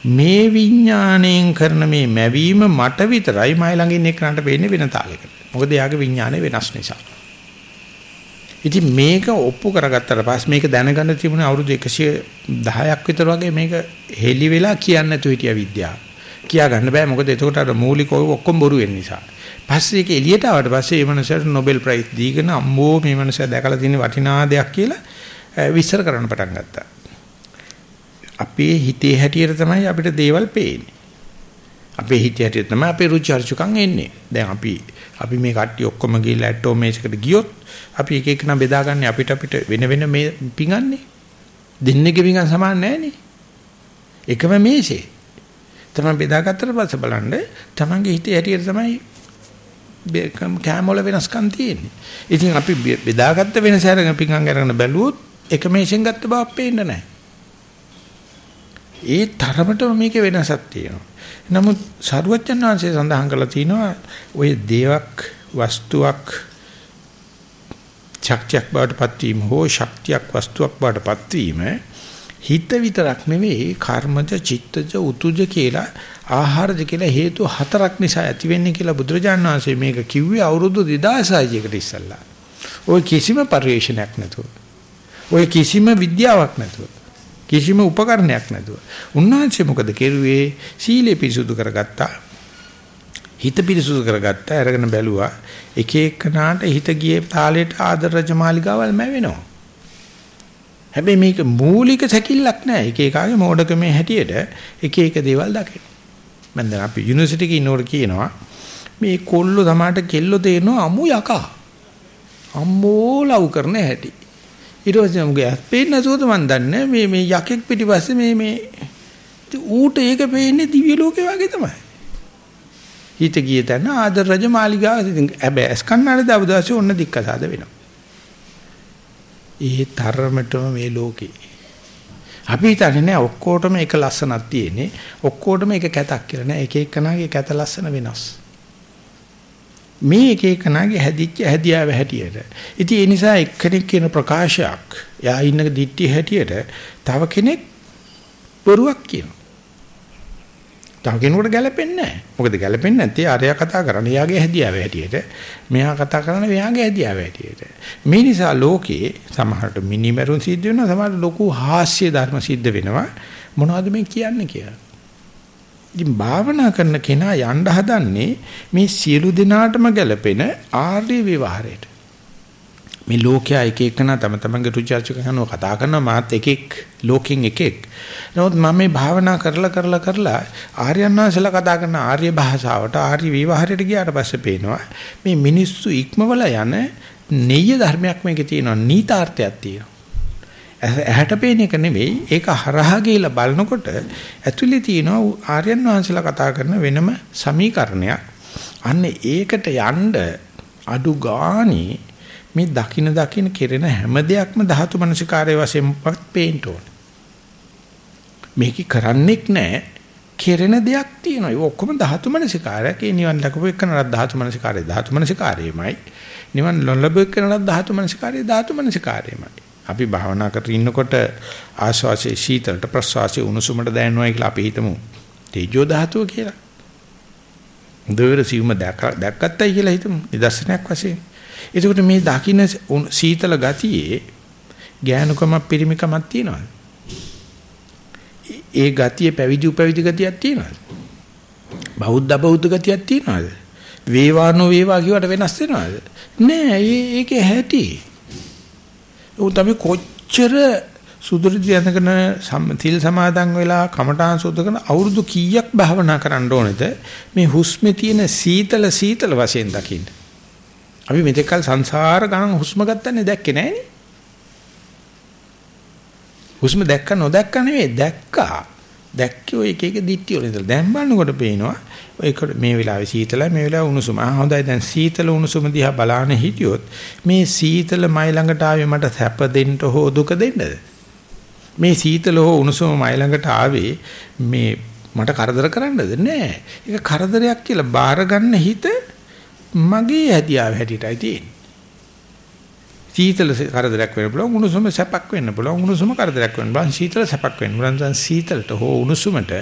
මේ විඥාණයෙන් කරන මේ මැවීම මට විතරයි මයි ළඟින් එක්කනට වෙන්නේ වෙන තාලයකට. මොකද එයාගේ විඥානය වෙනස් නිසා. ඉතින් මේක ඔප්පු කරගත්තට පස්සේ මේක දැනගන්න තිබුණේ අවුරුදු 110ක් විතර වගේ මේක හෙලි වෙලා කියන්න නැතුව හිටියා විද්‍යාව කියා ගන්න බෑ. මොකද එතකොට අර මූලික ඔක්කොම බොරු වෙන නිසා. පස්සේ ඒක එළියට ආවට පස්සේ මේ මනුස්සයාට Nobel Prize දීගෙන අම්මෝ මේ මනුස්සයා දැකලා තියෙන වටිනා දෙයක් කියලා විස්තර කරන්න පටන් ගත්තා. අපේ හිතේ හැටියට තමයි අපිට දේවල් පේන්නේ. අපේ හිතේ හැටියට තමයි අපේ රුචි අරුචිකම් එන්නේ. දැන් අපි අපි මේ කට්ටිය ඔක්කොම ගිහිල්ලා ඇටෝ මේසකට ගියොත් අපි එක එක නම් බෙදාගන්නේ අපිට අපිට වෙන වෙන මේ පිඟන්නේ. දෙන්නේගේ පිඟන් සමාන නැහනේ. එකම මේසේ. තමයි බෙදාගත්තට පස්සේ බලන්න තමන්ගේ හිතේ හැටියට තමයි කෑම වල වෙනස්කම් තියෙන්නේ. ඉතින් අපි බෙදාගත්ත වෙනස අරගෙන පිංගම් අරගෙන බැලුවොත් එක මේෂෙන් ගත්ත බව පේන්නේ නැහැ. ඒ තරමටම මේකේ වෙනසක් තියෙනවා. නමුත් සරුවච්චන් වහන්සේ සඳහන් කරලා තිනවා ඔය දේවක් වස්තුවක් ශක්තියක් බවටපත් වීම හෝ ශක්තියක් වස්තුවක් බවටපත් වීම හිත විතරක් නෙවෙයි කර්මජ චිත්තජ උතුජ කියලා ආහාරද කියලා හේතු හතරක් නිසා ඇති වෙන්නේ කියලා බුදුරජාණන් වහන්සේ මේක කිව්වේ අවුරුදු 2600කට ඉස්සල්ලා. ওই කිසිම පරිශ්‍රණයක් නැතුව. ওই කිසිම විද්‍යාවක් නැතුව. කිසිම උපකරණයක් නැතුව. උන්වහන්සේ මොකද කෙරුවේ? සීලය පිරිසුදු කරගත්තා. හිත පිරිසුදු කරගත්තා. අරගෙන බැලුවා. එක එකනාට හිත ගියේ තාලෙට ආදර රජමාලිගාවල් මැවෙනවා. හැබැයි මේක මූලික සැකිල්ලක් නෑ. එක එකාගේ මෝඩකමේ හැටියට එක එක දේවල් දකින. මම දැන් අපි යුනිවර්සිටි එකේ ඉන්නකොට කියනවා මේ කොල්ලෝ තමාට කෙල්ලෝ තේරෙනවා අමු යකා. අම්මෝ ලව් කරන හැටි. ඊට පස්සේ මගේ පේන්නේ නැසොත් මන් දන්නේ මේ මේ යකෙක් පිටිපස්සේ මේ මේ ඌට ඒක පේන්නේ දිව්‍ය ලෝකේ වගේ තමයි. හිත ගිය තැන ආදර රජ මාලිගාව ඉතින් හැබැයි ඇස් කන්නාඩි දවදාසේ ඔන්න දික්කසාද වෙනවා. ඒ තරමටම මේ ලෝකේ. අපි හිතන්නේ නෑ ඔක්කොටම එක ලස්සනක් තියෙන්නේ. ඔක්කොටම එක කැතක් කියලා නෑ. එක එකනාගේ කැත ලස්සන වෙනස්. මේ එක එකනාගේ හැදිච්ච හැදියාව හැටියට. ඉතින් ඒ නිසා එක්කෙනෙක් කියන ප්‍රකාශයක් යා ඉන්න දිට්ටි හැටියට තව කෙනෙක් බොරුවක් කියනවා. තව කෙනෙකුට ගැලපෙන්නේ නැහැ. මොකද ගැලපෙන්නේ නැත්තේ ආර්යා කතා කරන්නේ එයාගේ හැදියාව හැටියට. මෙහා කතා කරන්නේ මෙයාගේ හැදියාව හැටියට. මේ නිසා ලෝකේ සමහරට මිනිමරුන් සිද්ධ වෙනවා සමහරට ලොකු හාස්‍ය ධර්ම සිද්ධ වෙනවා. මොනවද මේ කියන්නේ කියලා. ඉතින් භාවනා කරන කෙනා යන්න හදන්නේ මේ සියලු දෙනාටම ගැලපෙන ආර්ය විවහාරයට. මේ ලෝකයා එක එකන තම තමන්ගේ රුචර්ච කරනවා කතා කරනවා මාත් එකෙක් ලෝකෙන් එකෙක්. නමුත් මම මේ භාවනා කරලා කරලා කරලා ආර්යයන්වන්සලා කතා කරන ආර්ය භාෂාවට ආර්ය විවහාරයට ගියාට පස්සේ පේනවා මේ මිනිස්සු ඉක්මවල යන නෙය්‍ය ධර්මයක් මේකේ තියෙනවා නීතාර්ථයක් තියෙනවා. ඇහැට පේන එක නෙවෙයි ඒක හරහා ගිහිලා බලනකොට ඇතුලේ තියෙන ආර්යයන් වහන්සේලා කතා කරන වෙනම සමීකරණයක්. අන්න ඒකට යන්න අඩු ගානේ මේ දකින දකින කෙරෙන හැම දෙයක්ම ධාතු මනසිකාරයේ වශයෙන්පත් පේන්න ඕන. මේක කරන්නෙක් නැහැ. කෙරෙන දෙයක් තියෙනවා. ඒ ඔක්කොම ධාතු මනසිකාරයක්. ඒ නිවන් ලකපු එකනට ධාතු මනසිකාරය ධාතු මනසිකාරයමයි. නිවන් ලොල්ලබු එක්කනට ධාතු මනසිකාරය ධාතු මනසිකාරයමයි. අපි භාවනා කරගෙන ඉන්නකොට ආශ්වාසයේ සීතලට ප්‍රශ්වාසයේ උණුසුමට දැනෙනවා කියලා අපි හිතමු. තේජෝ ධාතුව කියලා. දෙවර සිවුම දැක්කත්තයි කියලා හිතමු. නිදර්ශනයක් වශයෙන්. එතකොට මේ දකින්න සීතල ගතියේ ඥානකමක් පිරිමිකමක් තියෙනවද? ඒ ගතිය පැවිදි උපැවිදි ගතියක් තියෙනවද? බෞද්ධ බෞද්ධ ගතියක් තියෙනවද? වේවා නොවේවා කියවට වෙනස් වෙනවද? නෑ ඒකේ හැටි. උන් තමයි කොච්චර සුදුරිදි යනකන තිල් සමාදන් වෙලා කමඨාන් සුද්ධ කරන අවුරුදු කීයක් භාවනා කරන්න ඕනේද මේ හුස්මේ තියෙන සීතල සීතල වශයෙන් දකින්න. අපි මෙතෙක්කල් සංසාර ගණන් හුස්ම ගත්තන්නේ දැක්කේ නෑනේ. හුස්ම දැක්ක නොදැක්ක නෙවෙයි දැක්කා. දැක්කේ ඔය එක එක දිට්ටි වල ඉඳලා දැන් බලනකොට පේනවා ඒක මේ වෙලාවේ සීතලයි මේ වෙලාවේ උණුසුම. ආ හොඳයි දැන් සීතල උණුසුම දිහා බලාන හිටියොත් මේ සීතල මයි ළඟට ආවේ මට සැප දෙන්න හෝ දුක දෙන්නද? මේ සීතල හෝ උණුසුම මයි ළඟට ආවේ මේ මට කරදර කරන්නද? නෑ. ඒක කරදරයක් කියලා බාර ගන්න හිත මගේ හැදියාව හැටියටයි තියෙන්නේ. සීතල කරදරයක් වෙන්න පුළුවන් උණුසුම සැපක් වෙන්න පුළුවන් උණුසුම කරදරයක් වෙන්න පුළුවන්. සීතල සැපක් වෙන්න පුළුවන්. දැන් සීතලට හෝ උණුසුමට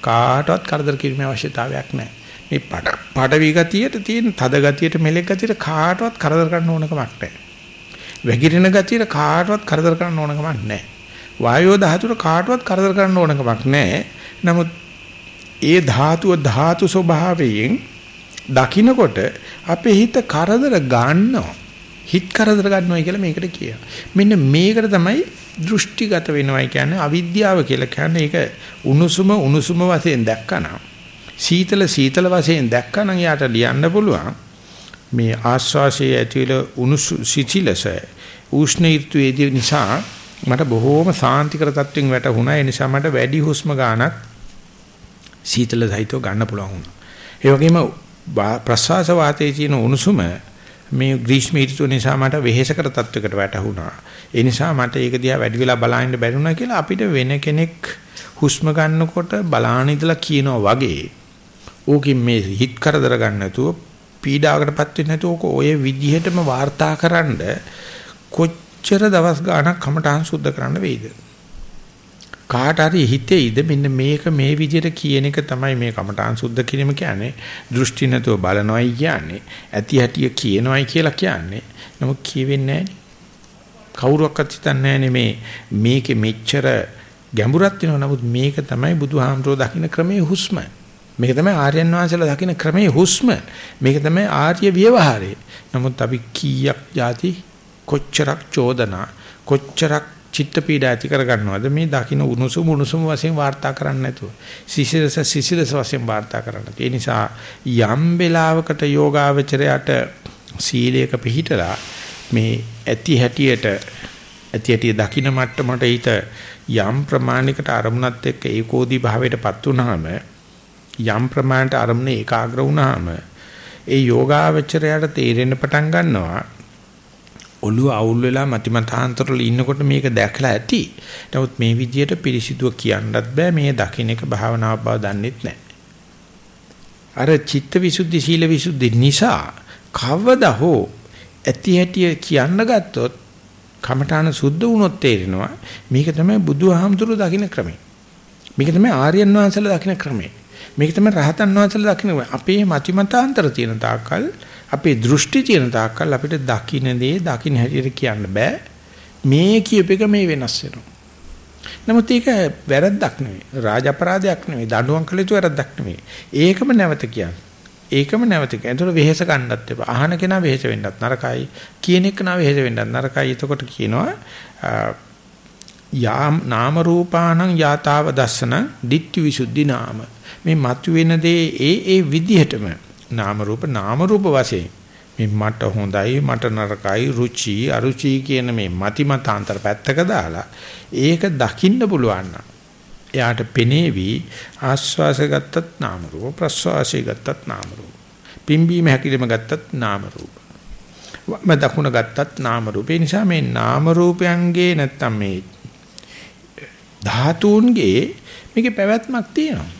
කාටවත් කරදර කිරීමේ අවශ්‍යතාවයක් නැහැ. මේ පඩ පඩවි ගතියට තියෙන තද ගතියට මෙලෙක් ගතියට කාටවත් කරදර කරන්න ඕන කමක් නැහැ. වැగిරෙන ගතියට කාටවත් කරදර කරන්න ඕන කමක් නැහැ. වායෝ ධාතුවට කාටවත් කරදර කරන්න ඕන කමක් නැහැ. නමුත් ඒ ධාතුව ධාතු ස්වභාවයෙන් දකින්නකොට අපේ හිත කරදර ගන්නවා. හිත කරදර ගන්නවයි කියලා මේකට කියනවා. මෙන්න මේකට තමයි දෘෂ්ටිගත වෙනවයි කියන්නේ අවිද්‍යාව කියලා කියන්නේ ඒක උණුසුම උණුසුම වශයෙන් දැක්කනම් සීතල සීතල වශයෙන් දැක්කනම් යාට ලියන්න පුළුවන් මේ ආස්වාසයේ ඇතිවල උණුසු සිතිලස උෂ්ණ ඍතුවේදී නිසා මට බොහෝම සාන්තිකර තත්වෙන් වැටුණා ඒ නිසා මට වැඩි හුස්ම ගන්නක් සීතල සහිතව ගන්න පුළුවන් වුණා. ඒ වගේම ප්‍රසවාස වාතයේ තියෙන උණුසුම මේ ග්‍රීෂ්ම ඍතුව නිසා මට වෙහෙසකර තත්වයකට වැටහුණා. ඒ නිසා මට ඒක දිහා වැඩි වෙලා බලන්න බැරුණා කියලා අපිට වෙන කෙනෙක් හුස්ම ගන්නකොට බලාන ඉඳලා කියනවා වගේ. ඕකින් මේ හිත කරදර ගන්න නැතුව පීඩාවකටපත් වෙන්නේ නැතුව ඔය විදිහටම වාර්තාකරනද කොච්චර දවස් ගාණක් කමටහන් සුද්ධ කරන්න වෙයිද? කාට හරි හිතෙයිද? මෙන්න මේක මේ විදිහට කියන එක තමයි මේ කමඨාන් සුද්ධ කිරීම කියන්නේ. දෘෂ්ටි නැතුව බලනවයි කියන්නේ. ඇති හැටිය කියනවයි කියලා කියන්නේ. නමුත් කියවෙන්නේ නැහැ කවුරුවක්වත් හිතන්නේ නැහැ මේ මේකේ මෙච්චර ගැඹුරක් වෙනව නමුත් මේක තමයි බුදුහාමරෝ දකින්න ක්‍රමයේ හුස්ම. මේක තමයි ආර්යයන් වහන්සේලා දකින්න ක්‍රමයේ හුස්ම. මේක තමයි ආර්ය ව්‍යවහාරය. නමුත් අපි කීයක් ಜಾති කොච්චරක් චෝදනා? කොච්චරක් චිත්ත පීඩා ඇති කර ගන්නවද මේ දකින්න උණුසුම උණුසුම වශයෙන් වාර්තා කරන්න නැතුව සිසිලස සිසිලස වශයෙන් වාර්තා කරන්න. ඒ නිසා යම් වෙලාවකට යෝගාවචරයට සීලයක පිහිටලා මේ ඇති හැටියට ඇති හැටිය දකින්න මට්ටමට හිත යම් ප්‍රමාණයකට අරමුණත් එක්ක ඒකෝදි භාවයටපත් වුනහම යම් ප්‍රමාණයට අරමුණ ඒකාග්‍ර වුනහම ඒ යෝගාවචරයට තේරෙන්න පටන් ගන්නවා ඔළුව අවුල් වෙලා මතිමතාන්තරවල ඉන්නකොට මේක දැකලා ඇති. නමුත් මේ විදියට පිරිසිදුව කියන්නත් බෑ මේ දකින්න එක භාවනාවක් බව දන්නෙත් නෑ. අර චිත්තවිසුද්ධි සීලවිසුද්ධි නිසා කවදා හෝ ඇති හැටි කියන්න ගත්තොත් කමඨාන සුද්ධ වුණොත් තේරෙනවා මේක තමයි බුදුහාමුදුරු දකින්න ක්‍රමය. මේක තමයි ආර්යයන් වහන්සේලා දකින්න ක්‍රමය. මේක තමයි රහතන් වහන්සේලා දකින්න අපේ මතිමතාන්තර තියෙන තාක්කල් අපේ දෘෂ්ටි තියෙන තාක්කල් අපිට දකින්න දේ දකින්න හැටියට කියන්න බෑ. මේ කියප එක මේ වෙනස් වෙනවා. නමුත් ඒක වැරද්දක් නෙවෙයි. රාජ අපරාධයක් නෙවෙයි. දඬුවම් කළ යුතු වැරද්දක් නෙවෙයි. ඒකම නැවත කියන්නේ. ඒකම නැවත කියන. ඒතර වෙහෙස ගන්නත් එපා. අහන කෙනා වෙහෙස වෙන්නත් නරකයි. කියන එක නා වෙහෙස වෙන්නත් නරකයි. එතකොට කියනවා යා නාම රූපාණං යතාව දස්සන ditthi visuddhi නාම. මේ මතුවෙන දේ ඒ ඒ විදිහටම නාම රූප නාම රූප වශයෙන්. මේ මට හොඳයි මට නරකයි රුචි අරුචි කියන මේ මති මතාන්තර පැත්තක දාලා ඒක දකින්න පුළුවන් නම් එයාට පෙනේවි ආස්වාස ගත්තත් නාම රූප ප්‍රස්වාසය ගත්තත් නාම රූප පිම්බීම හැකිලිම ගත්තත් නාම රූප මම දකුණ ගත්තත් නාම රූප ඒ නිසා මේ නාම රූපයන්ගේ නැත්තම් මේ ධාතුන්ගේ මේකේ පැවැත්මක් තියෙනවා.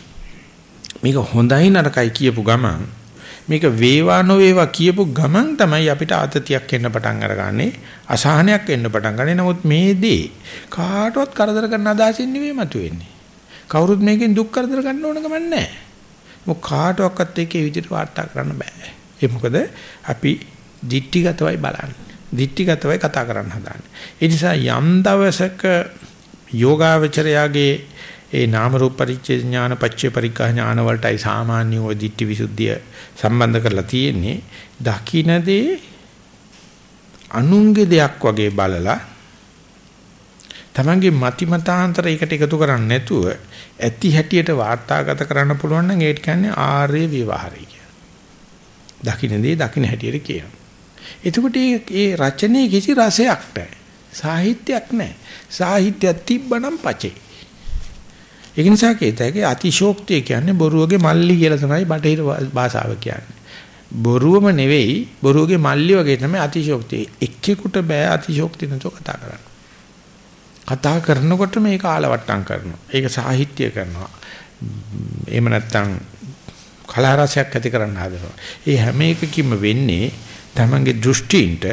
මේක හොඳයි නරකයි කියපු ගමන් මේක වේවා නොවේවා කියපු ගමන් තමයි අපිට ආතතියක් එන්න පටන් අරගන්නේ අසහනයක් එන්න පටන් ගන්නේ. නමුත් මේ දේ කාටවත් කරදර කරන අදහසින් නෙවෙයි මතුවෙන්නේ. කවුරුත් මේකෙන් දුක් කරදර ගන්න ඕන ගමන් නැහැ. මොක කාටවත් ඒකේ විදිහට වාර්තා කරන්න බෑ. ඒ මොකද අපි දික්ටිගතවයි බලන්නේ. දික්ටිගතවයි කතා කරන්න හදාන්නේ. ඒ නිසා යම් දවසක යෝගාවචරයාගේ ඒ නාම රූප පරිච්ඡේ ඥාන පච්චේ පරික්ඛා ඥාන වලටයි සාමාන්‍ය ඔය ditthi visuddhiය සම්බන්ධ කරලා තියෙන්නේ දකින්නදී අනුන්ගේ දෙයක් වගේ බලලා තමන්ගේ මති මතාන්තර එකට එකතු කරන්නේ නැතුව ඇති හැටියට වාර්තාගත කරන්න පුළුවන් නම් ඒකට කියන්නේ ආර්ය විවහාරය කියලා. දකින්නදී දකින්න හැටියට කියනවා. එතකොට මේ රචනයේ කිසි රසයක් නැහැ. සාහිත්‍යයක් නැහැ. සාහිත්‍යයක් තිබ්බනම් පචේ. ඒක නිසා කේතයගේ අතිශෝක්තිය කියන්නේ බොරුවගේ මල්ලි කියලා තමයි බටහිර භාෂාව කියන්නේ. බොරුවම නෙවෙයි බොරුවගේ මල්ලි වගේ තමයි අතිශෝක්තිය. එක්කෙකුට බෑ අතිශෝක්තිය නැතුව කතා කරන්න. කතා කරනකොට මේක ආලවට්ටම් කරනවා. ඒක සාහිත්‍ය කරනවා. එහෙම නැත්නම් කලා රසයක් ඇති කරන්න හදනවා. ඒ හැම එකකින්ම වෙන්නේ තමන්ගේ දෘෂ්ටීන්ට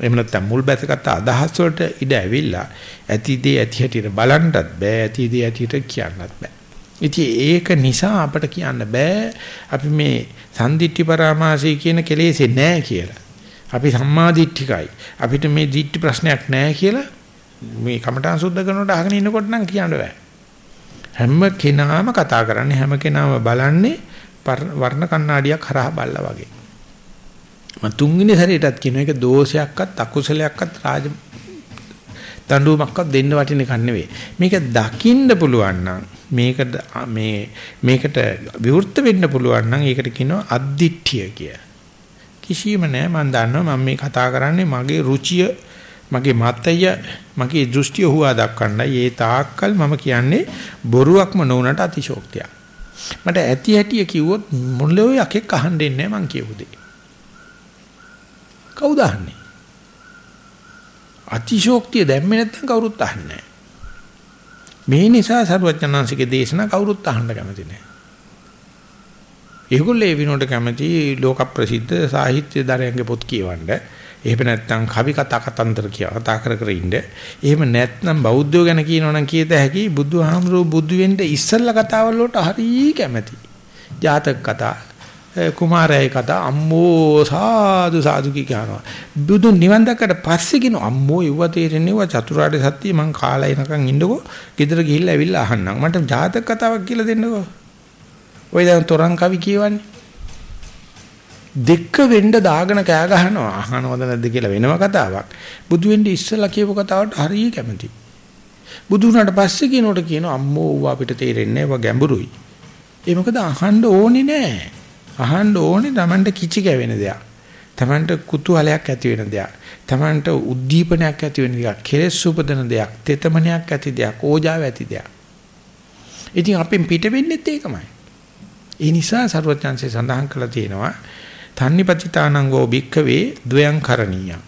එහෙම නැත්නම් මුල් බැසගත් අදහස් වලට ඉඩ ඇවිල්ලා ඇති දේ ඇති හැටියට බලන්නත් බෑ ඇති දේ ඇතියට කියන්නත් බෑ. ඉතින් ඒක නිසා අපිට කියන්න බෑ අපි මේ සම්දිට්ඨි පරාමාසී කියන කෙලෙසේ නෑ කියලා. අපි සම්මාදිට්ඨිකයි. අපිට මේ දිට්ඨි ප්‍රශ්නයක් නෑ කියලා මේ කමඨාන් සුද්ධ කරනකොට අහගෙන ඉන්නකොට නම් කියන්න බෑ. හැම කෙනාම කතා කරන්නේ හැම කෙනාම බලන්නේ වර්ණ කණ්ණාඩියක් හරහා බල්ලා වගේ. මම තුන්වෙනි සැරේටත් කියන එක දෝෂයක්වත් අකුසලයක්වත් රාජ දඬුවමක්වත් දෙන්න වටින එකක් නෙවෙයි. මේක දකින්න පුළුවන් නම් මේක මේ මේකට විවෘත වෙන්න පුළුවන් නම් ඒකට කියනවා අද්දිට්ඨිය කිය. කිසිම නෑ මම දන්නවා මම මේ කතා කරන්නේ මගේ රුචිය මගේ මතය මගේ දෘෂ්ටිය හුවා දක්වන්නයි ඒ තාක්කල් මම කියන්නේ බොරුවක්ම නොවුනට අතිශෝක්තිය. මට ඇති හැටිය කිව්වොත් මොළේ යකෙක් අහන්න දෙන්නේ නැහැ මං කියපු දේ. කවුද අහන්නේ? අතිශෝක්තිය දැම්මේ නැත්නම් කවුරුත් අහන්නේ මේ නිසා සරුවචනංශිකේ දේශනා කවුරුත් අහන්න කැමති නැහැ. ඒගොල්ලෝ ඒ විනෝඩ කැමති ලෝක ප්‍රසිද්ධ සාහිත්‍ය දරයන්ගේ පොත් කියවන්න. එහෙම නැත්නම් කවි කතා කතන්දර කිය කතා කර කර ඉන්න. එහෙම නැත්නම් බෞද්ධයෝ ගැන කියනවනම් කීත හැකි බුදුහාමුදුරුවෝ බුදු වෙන්න ඉස්සල්ලා කතාවල් වලට හරිය කැමති. ජාතක කතා කුමාරයයි කතා අම්මෝ සාදු සාදු කියනවා බුදු නිවන් දැක්කට පස්සේ කියන අම්මෝ යුව තේරෙන්නේ වා චතුරාර්ය සත්‍ය මං කාලා එනකන් ඉන්නකෝ. ගෙදර ගිහිල්ලා ඇවිල්ලා අහන්නම්. මට ජාතක කතාවක් කියලා දෙන්නකෝ. ඔය දැන් තොරන් කවි කියවන්නේ. දෙක වෙන්න දාගෙන කෑ ගහනවා. අහනවද නැද්ද කියලා වෙනම කතාවක්. බුදු වෙන්නේ ඉස්සලා කියපු කතාවට හරිය කැමති බුදු වුණාට පස්සේ කියනකොට කියනවා අම්මෝ ඌ අපිට තේරෙන්නේ නැහැ. ගැඹුරුයි. ඒ මොකද අහන්න ඕනේ නැහැ. අහන්න ඕනේ Tamanට කිචි කැවෙන දෙයක්. Tamanට කුතුහලයක් ඇති වෙන දෙයක්. Tamanට උද්දීපනයක් ඇති වෙන දෙයක්. කෙලෙස් උපදන දෙයක්. තෙතමනයක් ඇති දෙයක්. ඕජාව ඇති දෙයක්. ඉතින් අපෙන් පිට වෙන්නේ ඒකමයි. ඒ නිසා සරුවචාන්සේ සඳහන් කළා තියෙනවා තන්නිපතිතානංගෝ භික්ඛවේ ද්වයං කරණීයං.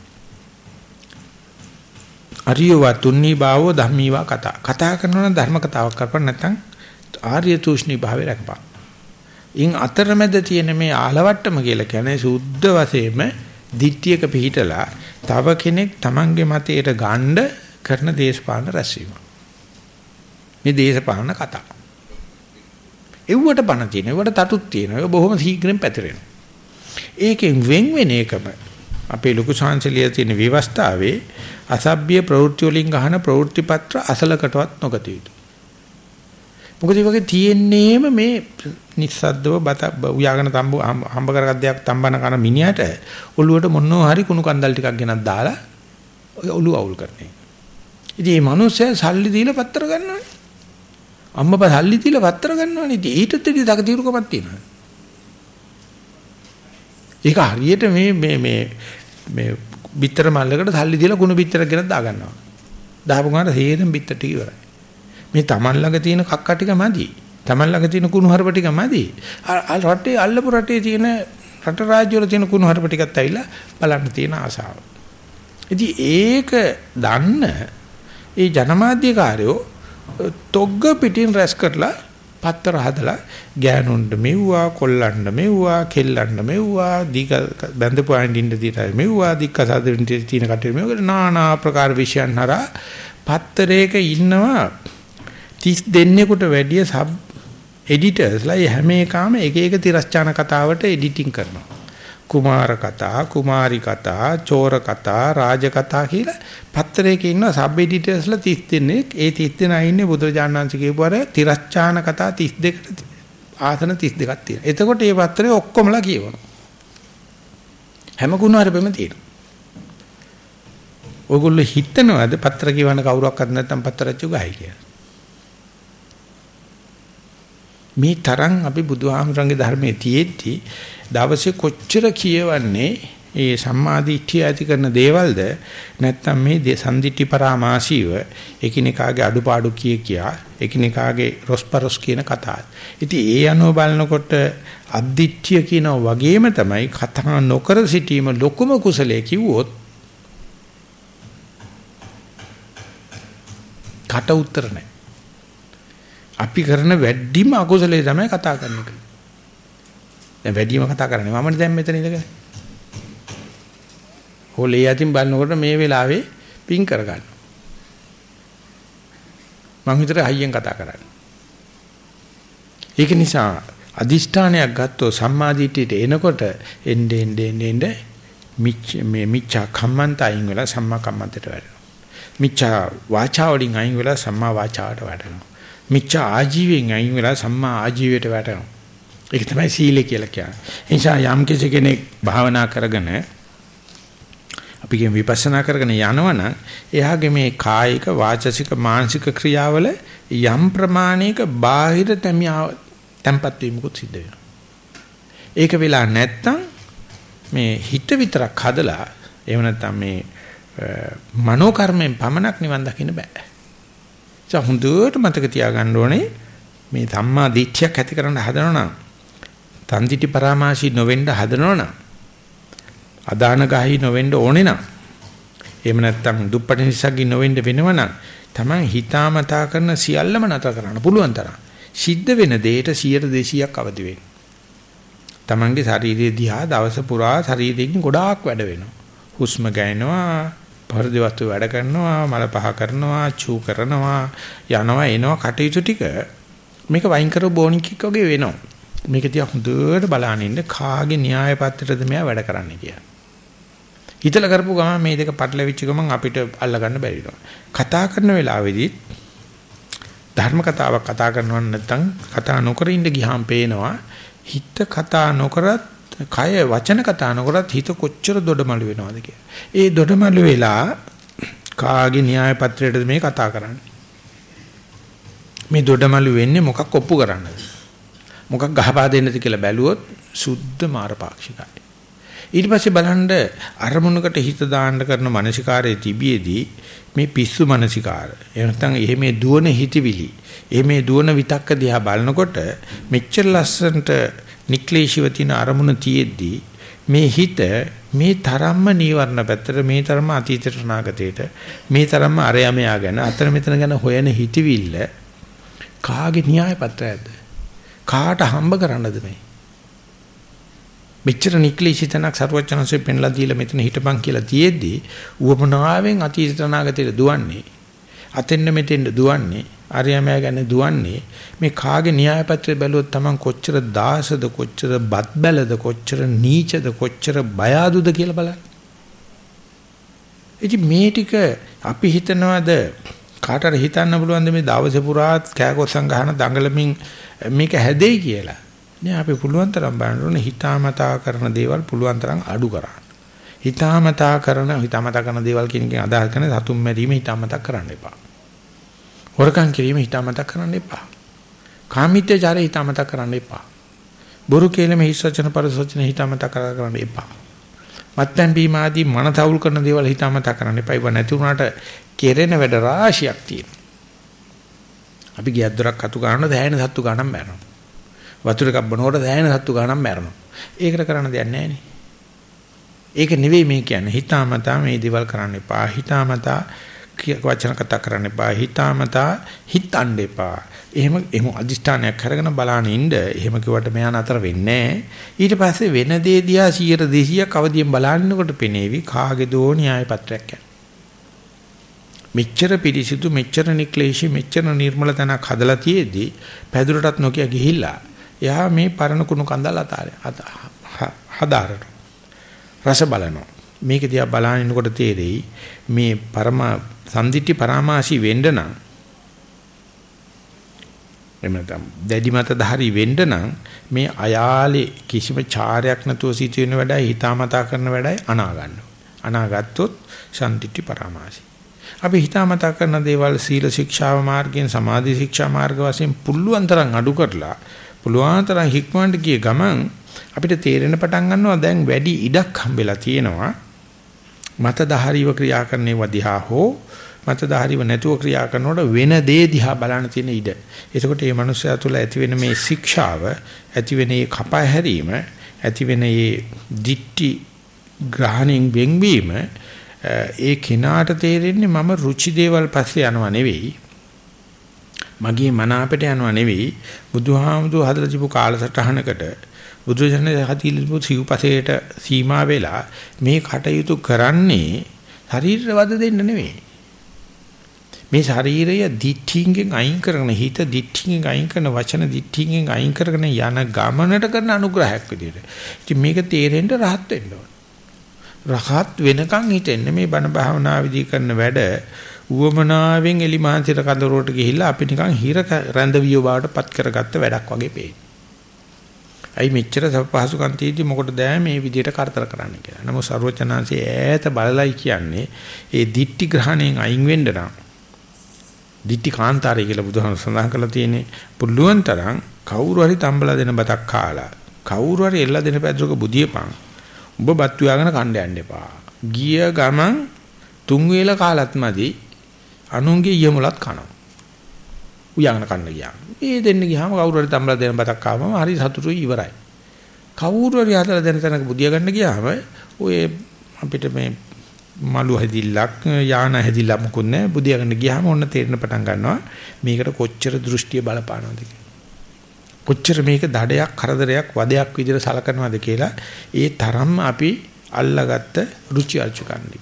අරියවා තුන්නී භාවෝ ධම්මීවා කතා. කතා කරනවා නම් ධර්ම කතාවක් කරපන් නැත්නම් ආර්ය තුෂ්ණී භාවය රැකපන්. ඉන් අතරමැද තියෙන මේ ආලවට්ටම කියලා කියන්නේ සුද්ධ වශයෙන්ම දිට්ඨියක පිහිටලා තව කෙනෙක් Tamange මතයට ගන්න කරන දේශපාලන රැස්වීම. මේ දේශපාලන කතා. එව්වට පණ තියෙන, එව්වට තටුත් තියෙන. ඒක බොහොම ශීඝ්‍රයෙන් පැතිරෙනවා. ඒකෙන් වෙන් වෙන එකම අපේ ලොකු ශාන්සලිය තියෙන විවස්ථාවේ අසභ්‍ය ප්‍රවෘත්ති වලින් ගහන ප්‍රවෘත්ති පත්‍ර අසලකටවත් නොගත යුතුයි. මොකද ඒ වගේ තියෙන්නේම මේ නිස්සද්දව බත උයාගෙන තම්බ හම්බ කරගත් දෙයක් තම්බන කන මිනිහට ඔළුවට මොනවා හරි කුණු කන්දල් ටිකක් ගෙනත් දාලා ඔළුව අවුල් කරන එක. ඉතින් මේ මිනිස්සයා සල්ලි දීලා පත්තර ගන්නවනේ. අම්මපා සල්ලි දීලා පත්තර ගන්නවනේ. ඉතින් ඊටත් ඉතින් තකතිරුකමක් තියෙනවා. ඒක හරියට මේ මේ මේ මේ බිත්තර මල්ලකට සල්ලි දීලා කුණු බිත්තර ගෙනත් දා ගන්නවා. දාපු ගාන හේරෙන් බිත්තර ටික ඉවරයි. මේ Taman ළඟ තියෙන කක්ක ටික මදි. Taman ළඟ තියෙන කුණු හරප ටික මදි. රටේ අල්ලපු රටේ තියෙන රට රාජ්‍ය වල තියෙන කුණු හරප ටිකත් ඇවිල්ලා බලන්න තියෙන ආසාව. ඉතින් ඒක දන්න ඒ ජනමාධ්‍යකාරයෝ තොග්ග පිටින් රැස් කරලා පත්තර හදලා ගෑනුන්ට මෙව්වා කොල්ලන්ට මෙව්වා කෙල්ලන්ට මෙව්වා දිග බැඳපු අයින්ඩින්ද දිටයි මෙව්වා දික්ක සාදරින් තියෙන කටේ මෙව්වා নানা ආකාර විෂයන් හරහා පත්තරයක ඉන්නවා 30 දෙන්නෙකුට වැඩිය සබ් එඩිටර්ස්ලා හැම එකම එක එක තිරස්චාන කතාවට එඩිටිං කරනවා කුමාර කතා, කුමාරි කතා, චෝර කතා, රාජ කතා කියලා පත්තරයක ඉන්න සබ් එඩිටර්ස්ලා 30 දෙනෙක්. ඒ 30 දෙනා ඉන්නේ බුදුරජාණන් වහන්සේ කියපු අර තිරස්චාන කතා 32කට ආසන 32ක් තියෙනවා. එතකොට මේ පත්තරේ ඔක්කොමලා කියවනවා. හැම කුණාරෙම තියෙනවා. ඔයගොල්ලෝ හිතනවාද පත්‍ර කියවන කවුරක්වත් නැත්නම් පත්‍රච්චු ගහයි කියලා. මේ තරම් අපි බුදුහාමුදුරන්ගේ ධර්මයේ තියෙද්දි දවසේ කොච්චර කියවන්නේ ඒ සම්මාදිට්ඨිය ඇති කරන දේවල්ද නැත්නම් මේ සම්දිට්ඨි පරාමාසීව එකිනෙකාගේ අඩුපාඩු කිය කියා එකිනෙකාගේ රොස්පරොස් කියන කතාව. ඉතින් ඒ අනුව බලනකොට අද්දිට්ඨිය කියන වගේම තමයි කතා නොකර සිටීම ලොකුම කුසලයේ කිව්වොත් කට උතර නැහැ. අපි කරන වැඩිම අකුසලයේ තමයි කතා කරන එක. දැන් වැඩිම කතා කරන්නේ මමනේ දැන් මෙතන ඉඳගෙන. හොලේ යටින් බලනකොට මේ වෙලාවේ පින් කරගන්න. මං විතර හයියෙන් කතා කරන්නේ. ඒක නිසා අදිෂ්ඨානයක් ගත්තෝ සම්මාදිටියට එනකොට එnde ende ende මිච්ච මේ මිච්ඡා කම්මන්ත අයින් වෙලා සම්මා කම්මන්තට වැටෙනවා. මිච්ඡා වාචා වලින් අයින් වෙලා සම්මා වාචාවට වැටෙනවා. මිච්ඡා ආජීවයෙන් අයින් වෙලා සම්මා ආජීවයට වැටෙනවා. ඒක තමයි සීලය කියලා කියන්නේ. ඒ නිසා යම් කෙනෙක් භාවනා කරගෙන අපි කියන විපස්සනා කරගෙන යනවනම් එයාගේ මේ කායික වාචසික මානසික ක්‍රියාවල යම් ප්‍රමාණයක බාහිර තැම්පත් වීමකුත් සිද්ධ වෙනවා. ඒක වෙලා නැත්තම් මේ හිත විතරක් හදලා එහෙම නැත්තම් මේ මනෝ කර්මෙන් පමණක් නිවන් දකින්න බෑ. ඒ හොඳට මතක තියාගන්න ඕනේ මේ සම්මා දිට්ඨියක් ඇති කරන්න හදනවා නම් තන්දිටි පරාමාසී නොවෙන්න හදනවා නම් අදාන ගහයි නොවෙන්න ඕනේ නම් එහෙම නැත්නම් දුප්පට නිසග්ගි නොවෙන්න වෙනවනම් Taman හිතාමතා කරන සියල්ලම නතර කරන්න පුළුවන් තරම් සිද්ධ වෙන දෙයට 100 200ක් අවදි වෙන්න. Tamanගේ ශාරීරිය දිහා දවස පුරා ශරීරයෙන් ගොඩාක් වැඩ වෙනවා. හුස්ම ගන්නවා පරිදි වස්තු වැඩ කරනවා මල පහ කරනවා චූ කරනවා යනවා එනවා කටයුතු ටික. මේක වයින් කරව බෝනික් වගේ වෙනවා. මේක තියා හොඳට බලන ඉන්න කාගේ න්‍යාය පත්‍රයටද මෙයා වැඩ කරන්න කියලා. හිතලා කරපු ගමන් මේ දෙක පටලවිච්ච ගමන් අපිට අල්ලගන්න බැරි කතා කරන වෙලාවේදී ධර්ම කතාවක් කතා කරනවා නැත්නම් කතා නොකර ඉඳ ගියාම පේනවා හිත කතා නොකරත් කය වචන කතා නොකරත් හිත කොච්චර දොඩමළු වෙනවද කියලා. ඒ දොඩමළු වෙලා කාගේ න්‍යාය පත්‍රයටද මේ කතා කරන්නේ? මේ දොඩමළු වෙන්නේ මොකක් ඔප්පු කරන්නද? මොකක් ගහපා දෙන්නද කියලා බැලුවොත් සුද්ධ මාරපාක්ෂිකයි. ඊට පස්සේ බලන්න අරමුණකට හිත දාන්න කරන මානසිකාරයේ තිබියේදී මේ පිස්සු මානසිකාර. එහෙම නැත්නම් එහෙම දුවන හිතවිලි, එහෙම දුවන විතක්ක දිහා බලනකොට මෙච්චර ලස්සනට නික්ලේශීව තියෙන අරමුණ තියෙද්දී මේ හිත මේ තරම්ම නීවරණ පැත්තට මේ තරම්ම අතීතයට අනාගතයට මේ තරම්ම අරයමයා ගැන අතර මෙතන ගැන හොයන හිතවිල්ල කාගේ න්‍යාය පත්‍රයක්ද? කාට හම්බ කරන්නද මේ? මෙච්චර නික්ලේශිතනක් සරුවචනanse පෙන්ලා දීලා මෙතන හිටපන් කියලා තියෙද්දී උවමනාවෙන් අතීතයට අනාගතයට දුවන්නේ අතෙන්න මෙතෙන්න දුවන්නේ ආර්යමයා ගැන දුවන්නේ මේ කාගේ න්‍යාය පත්‍රය බැලුවොත් Taman කොච්චර දාසද කොච්චර බත් බැලද කොච්චර නීචද කොච්චර බය අදුද කියලා බලන්න. ඉතින් මේ ටික අපි හිතනවාද කාටර හිතන්න පුළුවන්ද මේ දවසේ පුරාත් කෑකොස්සන් ගහන දඟලමින් මේක හැදෙයි කියලා. නෑ අපි පුළුවන් තරම් බලන්න ඕනේ හිතාමතා කරන දේවල් පුළුවන් තරම් අඩු කරන්න. හිතාමතා කරන හිතාමතා කරන දේවල් කියන එකෙන් අදහස් කරන්නේ සතුම් මැරීම හිතාමතා කරන්න එපා. හොරකම් කිරීම හිතාමතා කරන්න එපා. කාමීත්‍යචාරය හිතාමතා කරන්න එපා. බොරු කේලම හිස් වචන පරිසවචන හිතාමතා කර කරන්න එපා. මත්පැන් බීම ආදී මන තවුල් කරන දේවල් හිතාමතා කරන්න එපා. ඒව නැති වුණාට කෙරෙන වැඩ රාශියක් තියෙනවා. අපි ගියක් දොරක් අතු ගන්න දැහැෙන සත්තු ගණන් මැරෙනවා. වතුර එකක් බොනකොට දැහැෙන සත්තු ගණන් මැරෙනවා. ඒකට කරන්න දෙයක් නැහැ ඒක නෙවෙයි මේ කියන්නේ. හිතාමතා මේ දේවල් කරන්න එපා. හිතාමතා වචන කතා කරන්න එපා. හිතාමතා හිතන්න එපා. එහෙම එහෙම අදිෂ්ඨානයක් කරගෙන බලාන ඉන්න එහෙම කිව්වට මෙයා නතර වෙන්නේ ඊට පස්සේ වෙන දේ දිහා 100 200ක් අවදියෙන් බලන්නකොට පෙනේවි කාගේ දෝ න්‍යාය පත්‍රයක් යන මෙච්චර පිරිසිදු මෙච්චර නික්ලේශී මෙච්චර නිර්මල තනක් හදලා තියේදී පැදුරටත් නොකිය ගිහිල්ලා එයා මේ පරණ කුණු කන්දල් අතාරේ හදාරන රස බලනවා මේක දිහා බලනකොට තේරෙයි මේ පරම සම්දිට්ටි පරාමාසි වෙන්න නම් එහෙම නැත්නම් දැඩි මත ධාරි වෙන්න නම් මේ අයාලේ කිසිම චාරයක් නැතුව සිටින වැඩයි හිතාමතා කරන වැඩයි අනා ගන්න. අනා ගත්තොත් සම්තිට්ඨි පරාමාසි. අපි හිතාමතා කරන දේවල් සීල ශික්ෂාව මාර්ගයෙන් සමාධි ශික්ෂා මාර්ග වශයෙන් පුළුවන් තරම් අඩු කරලා පුළුවන් තරම් හික්මවන්න ගිය ගමන් අපිට තේරෙන පටන් ගන්නවා දැන් වැඩි ඉඩක් හම්බෙලා තියෙනවා මත ධාරීව ක්‍රියා කරන්නේ වදිහා හෝ මතධාරීව නැතුව ක්‍රියා කරනකොට වෙන දේ දිහා බලන්න තියෙන ඉඩ. එතකොට මේ මනුස්සයා තුළ ඇති වෙන මේ ශික්ෂාව, ඇති වෙන මේ කපා හැරීම, ඇති වෙන මේ දිට්ටි ග්‍රහණයෙන් වෙන්වීම ඒ කිනාට තේරෙන්නේ මම රුචි දේවල් පස්සේ යනවා නෙවෙයි. මගේ මන අපිට යනවා නෙවෙයි. බුදුහාමුදුර හදලා තිබු කාලසටහනකට බුදුජානක හතිලිපු සිව්පසේට සීමා වෙලා මේ කටයුතු කරන්නේ ශරීරවද දෙන්න නෙවෙයි. මේ ශරීරය දිඨියෙන් අයින් කරන හිත දිඨියෙන් අයින් කරන වචන දිඨියෙන් අයින් කරගෙන යන ගමනට කරන අනුග්‍රහයක් විදියට. ඉතින් මේක තේරෙන්න රහත් වෙන්න ඕන. රහත් වෙනකන් හිතෙන්නේ මේ බණ භාවනා විදි කරන වැඩ උවමනාවෙන් එලි මහන්සියට කඳවුරට ගිහිල්ලා අපි නිකන් හිර රැඳවියෝ බවට පත් කරගත්ත වැඩක් වගේ පේනවා. අයි මෙච්චර පහසුකම් තියෙද්දි මොකටද මේ විදියට කරදර කරන්න කියලා. නමුත් ਸਰවචනාංශයේ ඈත බලලයි කියන්නේ ඒ දිට්ටි ග්‍රහණයෙන් අයින් වෙන්න නම් දිට්ටි කාන්තාරය කියලා බුදුහාම සඳහන් කරලා තියෙන්නේ. පුළුවන් තරම් කවුරු හරි තම්බලා දෙන බතක් කාලා කවුරු හරි එල්ල දෙන පැද්දක බුදියපන්. උඹ බත් ව්‍යාගෙන කණ්ඩ යන්න එපා. ගිය ගමන් තුන් වේල කාලත් මදි අනුන්ගේ ඊයමුලත් කනවා. උයාගෙන කන්න ගියා මේ දෙන්න ගියාම කවුරු හරි තම්බලා දෙන බතක් කාවම හරි සතුටුයි ඉවරයි. කවුරු හරි හදලා දෙන තැනක බුදිය ගන්න ගියාම ඔය අපිට මේ මලු හැදිල්ලක් යාන හැදිල්ලක් මොකුත් නැහැ. බුදියාගෙන ගියාම ඔන්න තේරෙන පටන් ගන්නවා මේකට කොච්චර දෘෂ්ටිය බලපානවද කොච්චර මේක දඩයක් කරදරයක් වදයක් විදිහට සලකනවද කියලා ඒ තරම්ම අපි අල්ලාගත්ත රුචි අරුචිකන්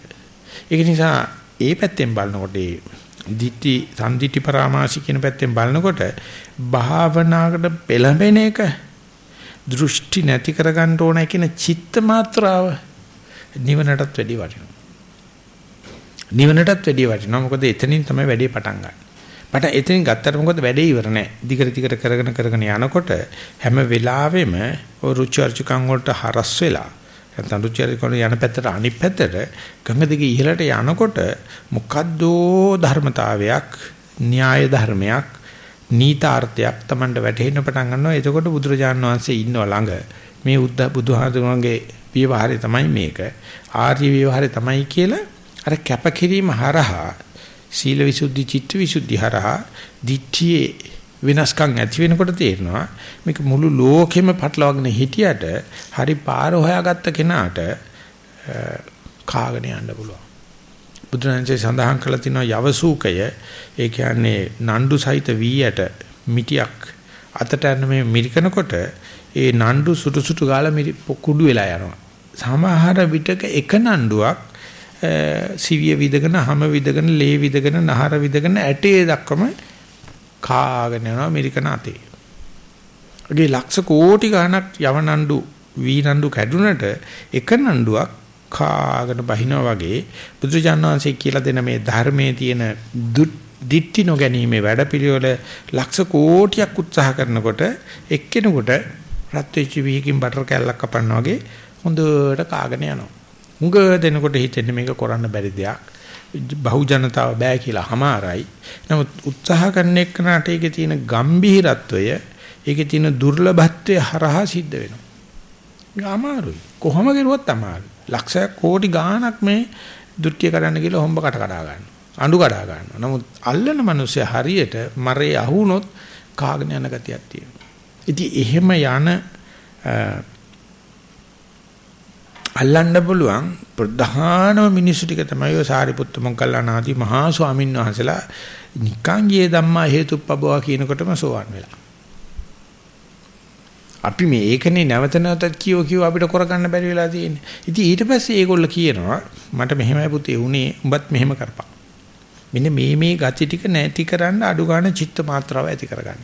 ඒක නිසා ඒ පැත්තෙන් බලනකොට ඒ දිටි සම්දිටි පරාමාසි කියන පැත්තෙන් බලනකොට භාවනාවකට පෙළඹෙන එක දෘෂ්ටි නැති කරගන්න ඕන කියන චිත්ත මාත්‍රාව නිවනටත් වැඩි වටිනවා. නිවනටත් වැඩිය වටිනවා. මොකද එතනින් තමයි වැඩේ පටන් ගන්න. පට එතනින් ගත්තට මොකද වැඩේ ඉවර නැහැ. දිගට දිගට කරගෙන කරගෙන යනකොට හැම වෙලාවෙම ඔය රුචි අරුචිකම් වලට හරස් වෙලා නැත්නම් රුචි අරුචිකම් යන පැත්තට අනිත් පැත්තට ගංග දිගේ ඉහළට යනකොට මොකද්දෝ ධර්මතාවයක් න්‍යාය ධර්මයක් නීතාර්ථයක් Tamanට වැටහෙන්න පටන් ගන්නවා. එතකොට බුදුරජාණන් වහන්සේ ඉන්නව ළඟ මේ බුදුහාමුදුරන්ගේ විවහාරය තමයි මේක. ආර්ය විවහාරය තමයි කියලා අර කැපකිරීම හරහා සීල විසුද්ධි චිත්ත විසුද්ධි හරහා දිට්ඨියේ වෙනස්කම් ඇති වෙනකොට තේරෙනවා මේක මුළු ලෝකෙම පටලවාගෙන හිටියට හරි පාර හොයාගත්ත කෙනාට කාගෙන යන්න පුළුවන්. බුදුරජාණන්සේ සඳහන් කළා තිනවා යවසූකය ඒ කියන්නේ නණ්ඩු සහිත වීයට මිටියක් අතට යන මේ මිරිකනකොට ඒ නණ්ඩු සුටු සුටු ගාලා කුඩු වෙලා යනවා. සමහර විටක එක නණ්ඩුවක් සිවිය විදගෙන හැම විදගෙන ලේ විදගෙන නහර විදගෙන ඇටේ දක්වම කාගෙන යනවා ඇමරිකන අතේ. අගේ ලක්ෂ කෝටි ගණක් යවනඬු වීනඬු කැඩුනට එක නඬුවක් කාගෙන බහිනවා වගේ බුදුරජාණන් වහන්සේ කියලා දෙන මේ ධර්මයේ තියෙන දිට්ටි නොගැනීමේ වැඩපිළිවෙල ලක්ෂ කෝටියක් උත්සාහ කරනකොට එක්කෙනෙකුට රත් වෙච්ච වීකින් බටර් කෑල්ලක් කපනවා වගේ හොඳට කාගෙන යනවා. මුග දෙනකොට හිතෙන්නේ මේක කරන්න බැරි දෙයක්. බහු ජනතාව බෑ කියලා හමාරයි. නමුත් උත්සාහ කරන එක්කනට ඒකේ තියෙන gambhiratවය ඒකේ තියෙන දුර්ලභත්වය හරහා සිද්ධ වෙනවා. ඒක අමාරුයි. කොහොම කරුවත් අමාරුයි. ලක්ෂයක් කෝටි ගාණක් මේ දෘෂ්ටි කරන්න කියලා හොම්බ කට කඩා ගන්නවා. අඬු කඩා ගන්නවා. නමුත් අල්ලන මිනිස්සු හරියට මරේ අහුනොත් කාගෙන යන ගතියක් තියෙනවා. ඉතින් එහෙම යන අල්ලන්න පුළුවන් ප්‍රධානම මිනිස්සු ටික තමයි ඔය සාරිපුත්ත මොග්ගල්ලාන ආදී මහා ස්වාමීන් වහන්සේලා නිකං ගියේ ධම්මා හේතුප්පබවා කියනකොටම සෝවන් වෙලා. අපි මේ ඒකනේ නැවත නැවතත් කියෝ කියෝ අපිට කරගන්න බැරි වෙලා තියෙන්නේ. ඉතින් ඊට පස්සේ ඒගොල්ලෝ කියනවා මට මෙහෙමයි පුතේ උනේ උඹත් මෙහෙම කරපන්. මෙන්න මේ මේ gati ටික නැති කරන්න අඩු ගන්න චිත්ත මාත්‍රාව ඇති කරගන්න.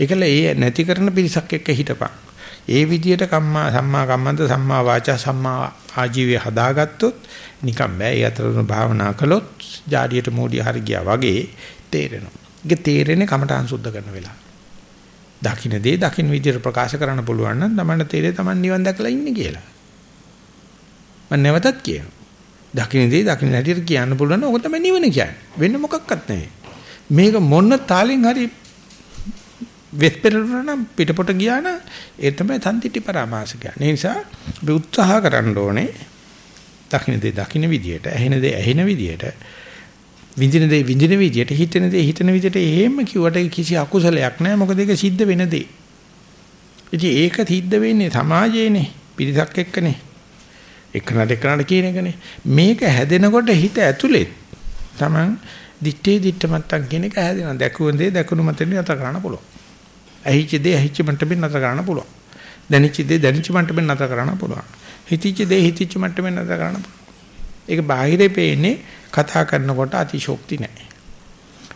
ඒකල ඒ නැති කරන පිරිසක් එක්ක හිටපන්. ඒ විදියට කම්මා සම්මා කම්මන්ත සම්මා වාචා සම්මා ආජීවය හදාගත්තොත් නිකම් බෑ. ඒ අතරතුර භාවනා කළොත් ජාඩියට මෝඩිය හරි ගියා වගේ තේරෙනවා. ඒක තේරෙන්නේ කමඨාන් සුද්ධ කරන වෙලාව. දකින්න දේ දකින්න විදියට ප්‍රකාශ කරන්න පුළුවන් නම් තමන්ට තේරෙයි තමන් නිවන් දැකලා ඉන්නේ කියලා. මම නැවතත් කියනවා. දකින්න දේ දකින්න හැටියට කියන්න පුළුවන් ඕක තමයි නිවන කියන්නේ. වෙන මොකක්වත් නැහැ. මේක මොන තාලෙන් හරි වෙත් පෙරළුණා පිටපොට ගියා නම් ඒ තමයි තන්තිටි පරාමාස කියන්නේ. ඒ නිසා අපි උත්සාහ කරන්න ඕනේ දකින්න දේ දකින්න විදියට, ඇහෙන දේ ඇහෙන විදියට විඳින දේ විඳින විදියට හිතෙන දේ හිතන විදියට එහෙම කිව්වට කිසි අකුසලයක් නැහැ මොකද ඒක සිද්ධ වෙන දේ. ඉතින් ඒක සිද්ධ වෙන්නේ සමාජයේනේ පිරිසක් එක්කනේ. එක්කනට එක්කනට කියන එකනේ. මේක හැදෙනකොට හිත ඇතුලේ Taman දිත්තේ දිත්ත මත්තන් කියන එක හැදෙනවා. දැකුවන් දේ දැකුණු මතෙන් නතර කරන්න පුළුවන්. ඇහිච්ච දේ ඇහිච්ච මට්ටමින් නතර කරන්න පුළුවන්. දැනිච්ච දේ දැනිච්ච මට්ටමින් නතර කරන්න පුළුවන්. හිතිච්ච දේ හිතිච්ච මට්ටමින් නතර කරන්න පුළුවන්. ඒක බාහිරේ පේන්නේ කතා කරනකොට අතිශෝක්ති නැහැ.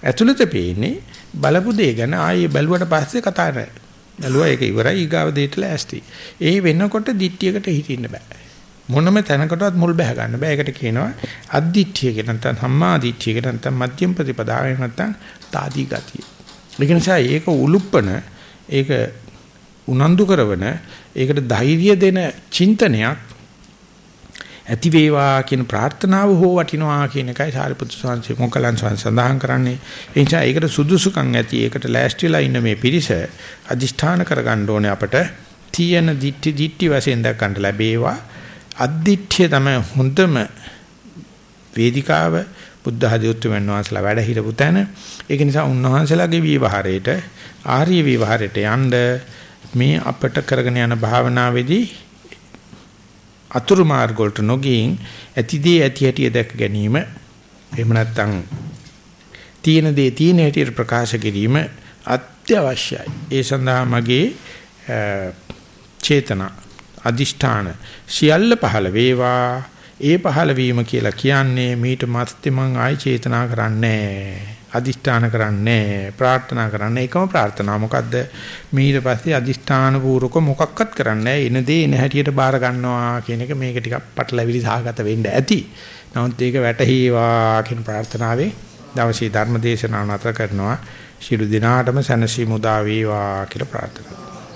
ඇතුළත පේන්නේ බලපු දේ ගැන ආයේ බැලුවට පස්සේ කතා නැහැ. බැලුවා ඒක ඉවරයි ඊගාව දෙයට ලෑස්ති. ඒ වෙනකොට දිට්ටියකට හිටින්න බෑ. මොනම තැනකටවත් මුල් බැහැ ගන්න බෑ. ඒකට කියනවා අද්දිට්ඨිය කියලා නැත්නම් සම්මා දිට්ඨිය කියලා නැත්නම් මධ්‍යම ප්‍රතිපදාව නැත්නම් තාදී ගතිය. ඒක නිසා ඒක උලුප්පන ඒක උනන්දු කරවන ඒකට ධෛර්ය දෙන චින්තනයක් ඇති වේවා කියන ප්‍රාර්ථනාව හෝ වටිනවා කියන එකයි සාරිපුත්‍ර ස්වාමීන් මොකලන් සඳහන් කරන්නේ. ඒ නිසා ඒකට සුදුසුකම් ඇති ඒකට ලෑස්තිලා ඉන්න මේ පිරිස අදිෂ්ඨාන කරගන්න ඕනේ අපට තියෙන දිට්ටි දිට්ටි වශයෙන් දක්වන්න ලැබේවා. අද්දිට්ඨිය තමයි හොඳම වේදිකාව බුද්ධ ආදී උතුම්යන් වහන්සේලා වැඩ හිටපු තැන. ඒක නිසා උන්වහන්සේලාගේ විවහාරයට ආර්ය විවහාරයට යන්න මේ අපට කරගෙන යන භාවනාවේදී අතුරු මාර්ග වලට නොගින් ඇතිදී ඇති හැටි දැක ගැනීම එහෙම නැත්නම් තියෙන දේ තියෙන හැටියට ප්‍රකාශ කිරීම අත්‍යවශ්‍යයි. ඒ සඳහා මගේ චේතනා අදිෂ්ඨාන සියල්ල පහළ වේවා. ඒ පහළ වීම කියලා කියන්නේ මීට මස්තේ මං ආයි චේතනා කරන්නේ අදිෂ්ඨාන කරන්නේ ප්‍රාර්ථනා කරන්නේ. එකම ප්‍රාර්ථනා. මොකද්ද? ඊට පස්සේ අදිෂ්ඨාන පූර්වක මොකක්වත් කරන්නේ එන දේ එන හැටියට බාර ගන්නවා කියන එක මේක ටිකක් පටලැවිලි සහගත වෙන්න ඇති. නමුත් ඒක වැටහීවා කියන ප්‍රාර්ථනාවේ දවසේ ධර්ම දේශනාව නතර කරනවා. ශිරු දිනාටම සනසි මුදා වේවා කියලා ප්‍රාර්ථනා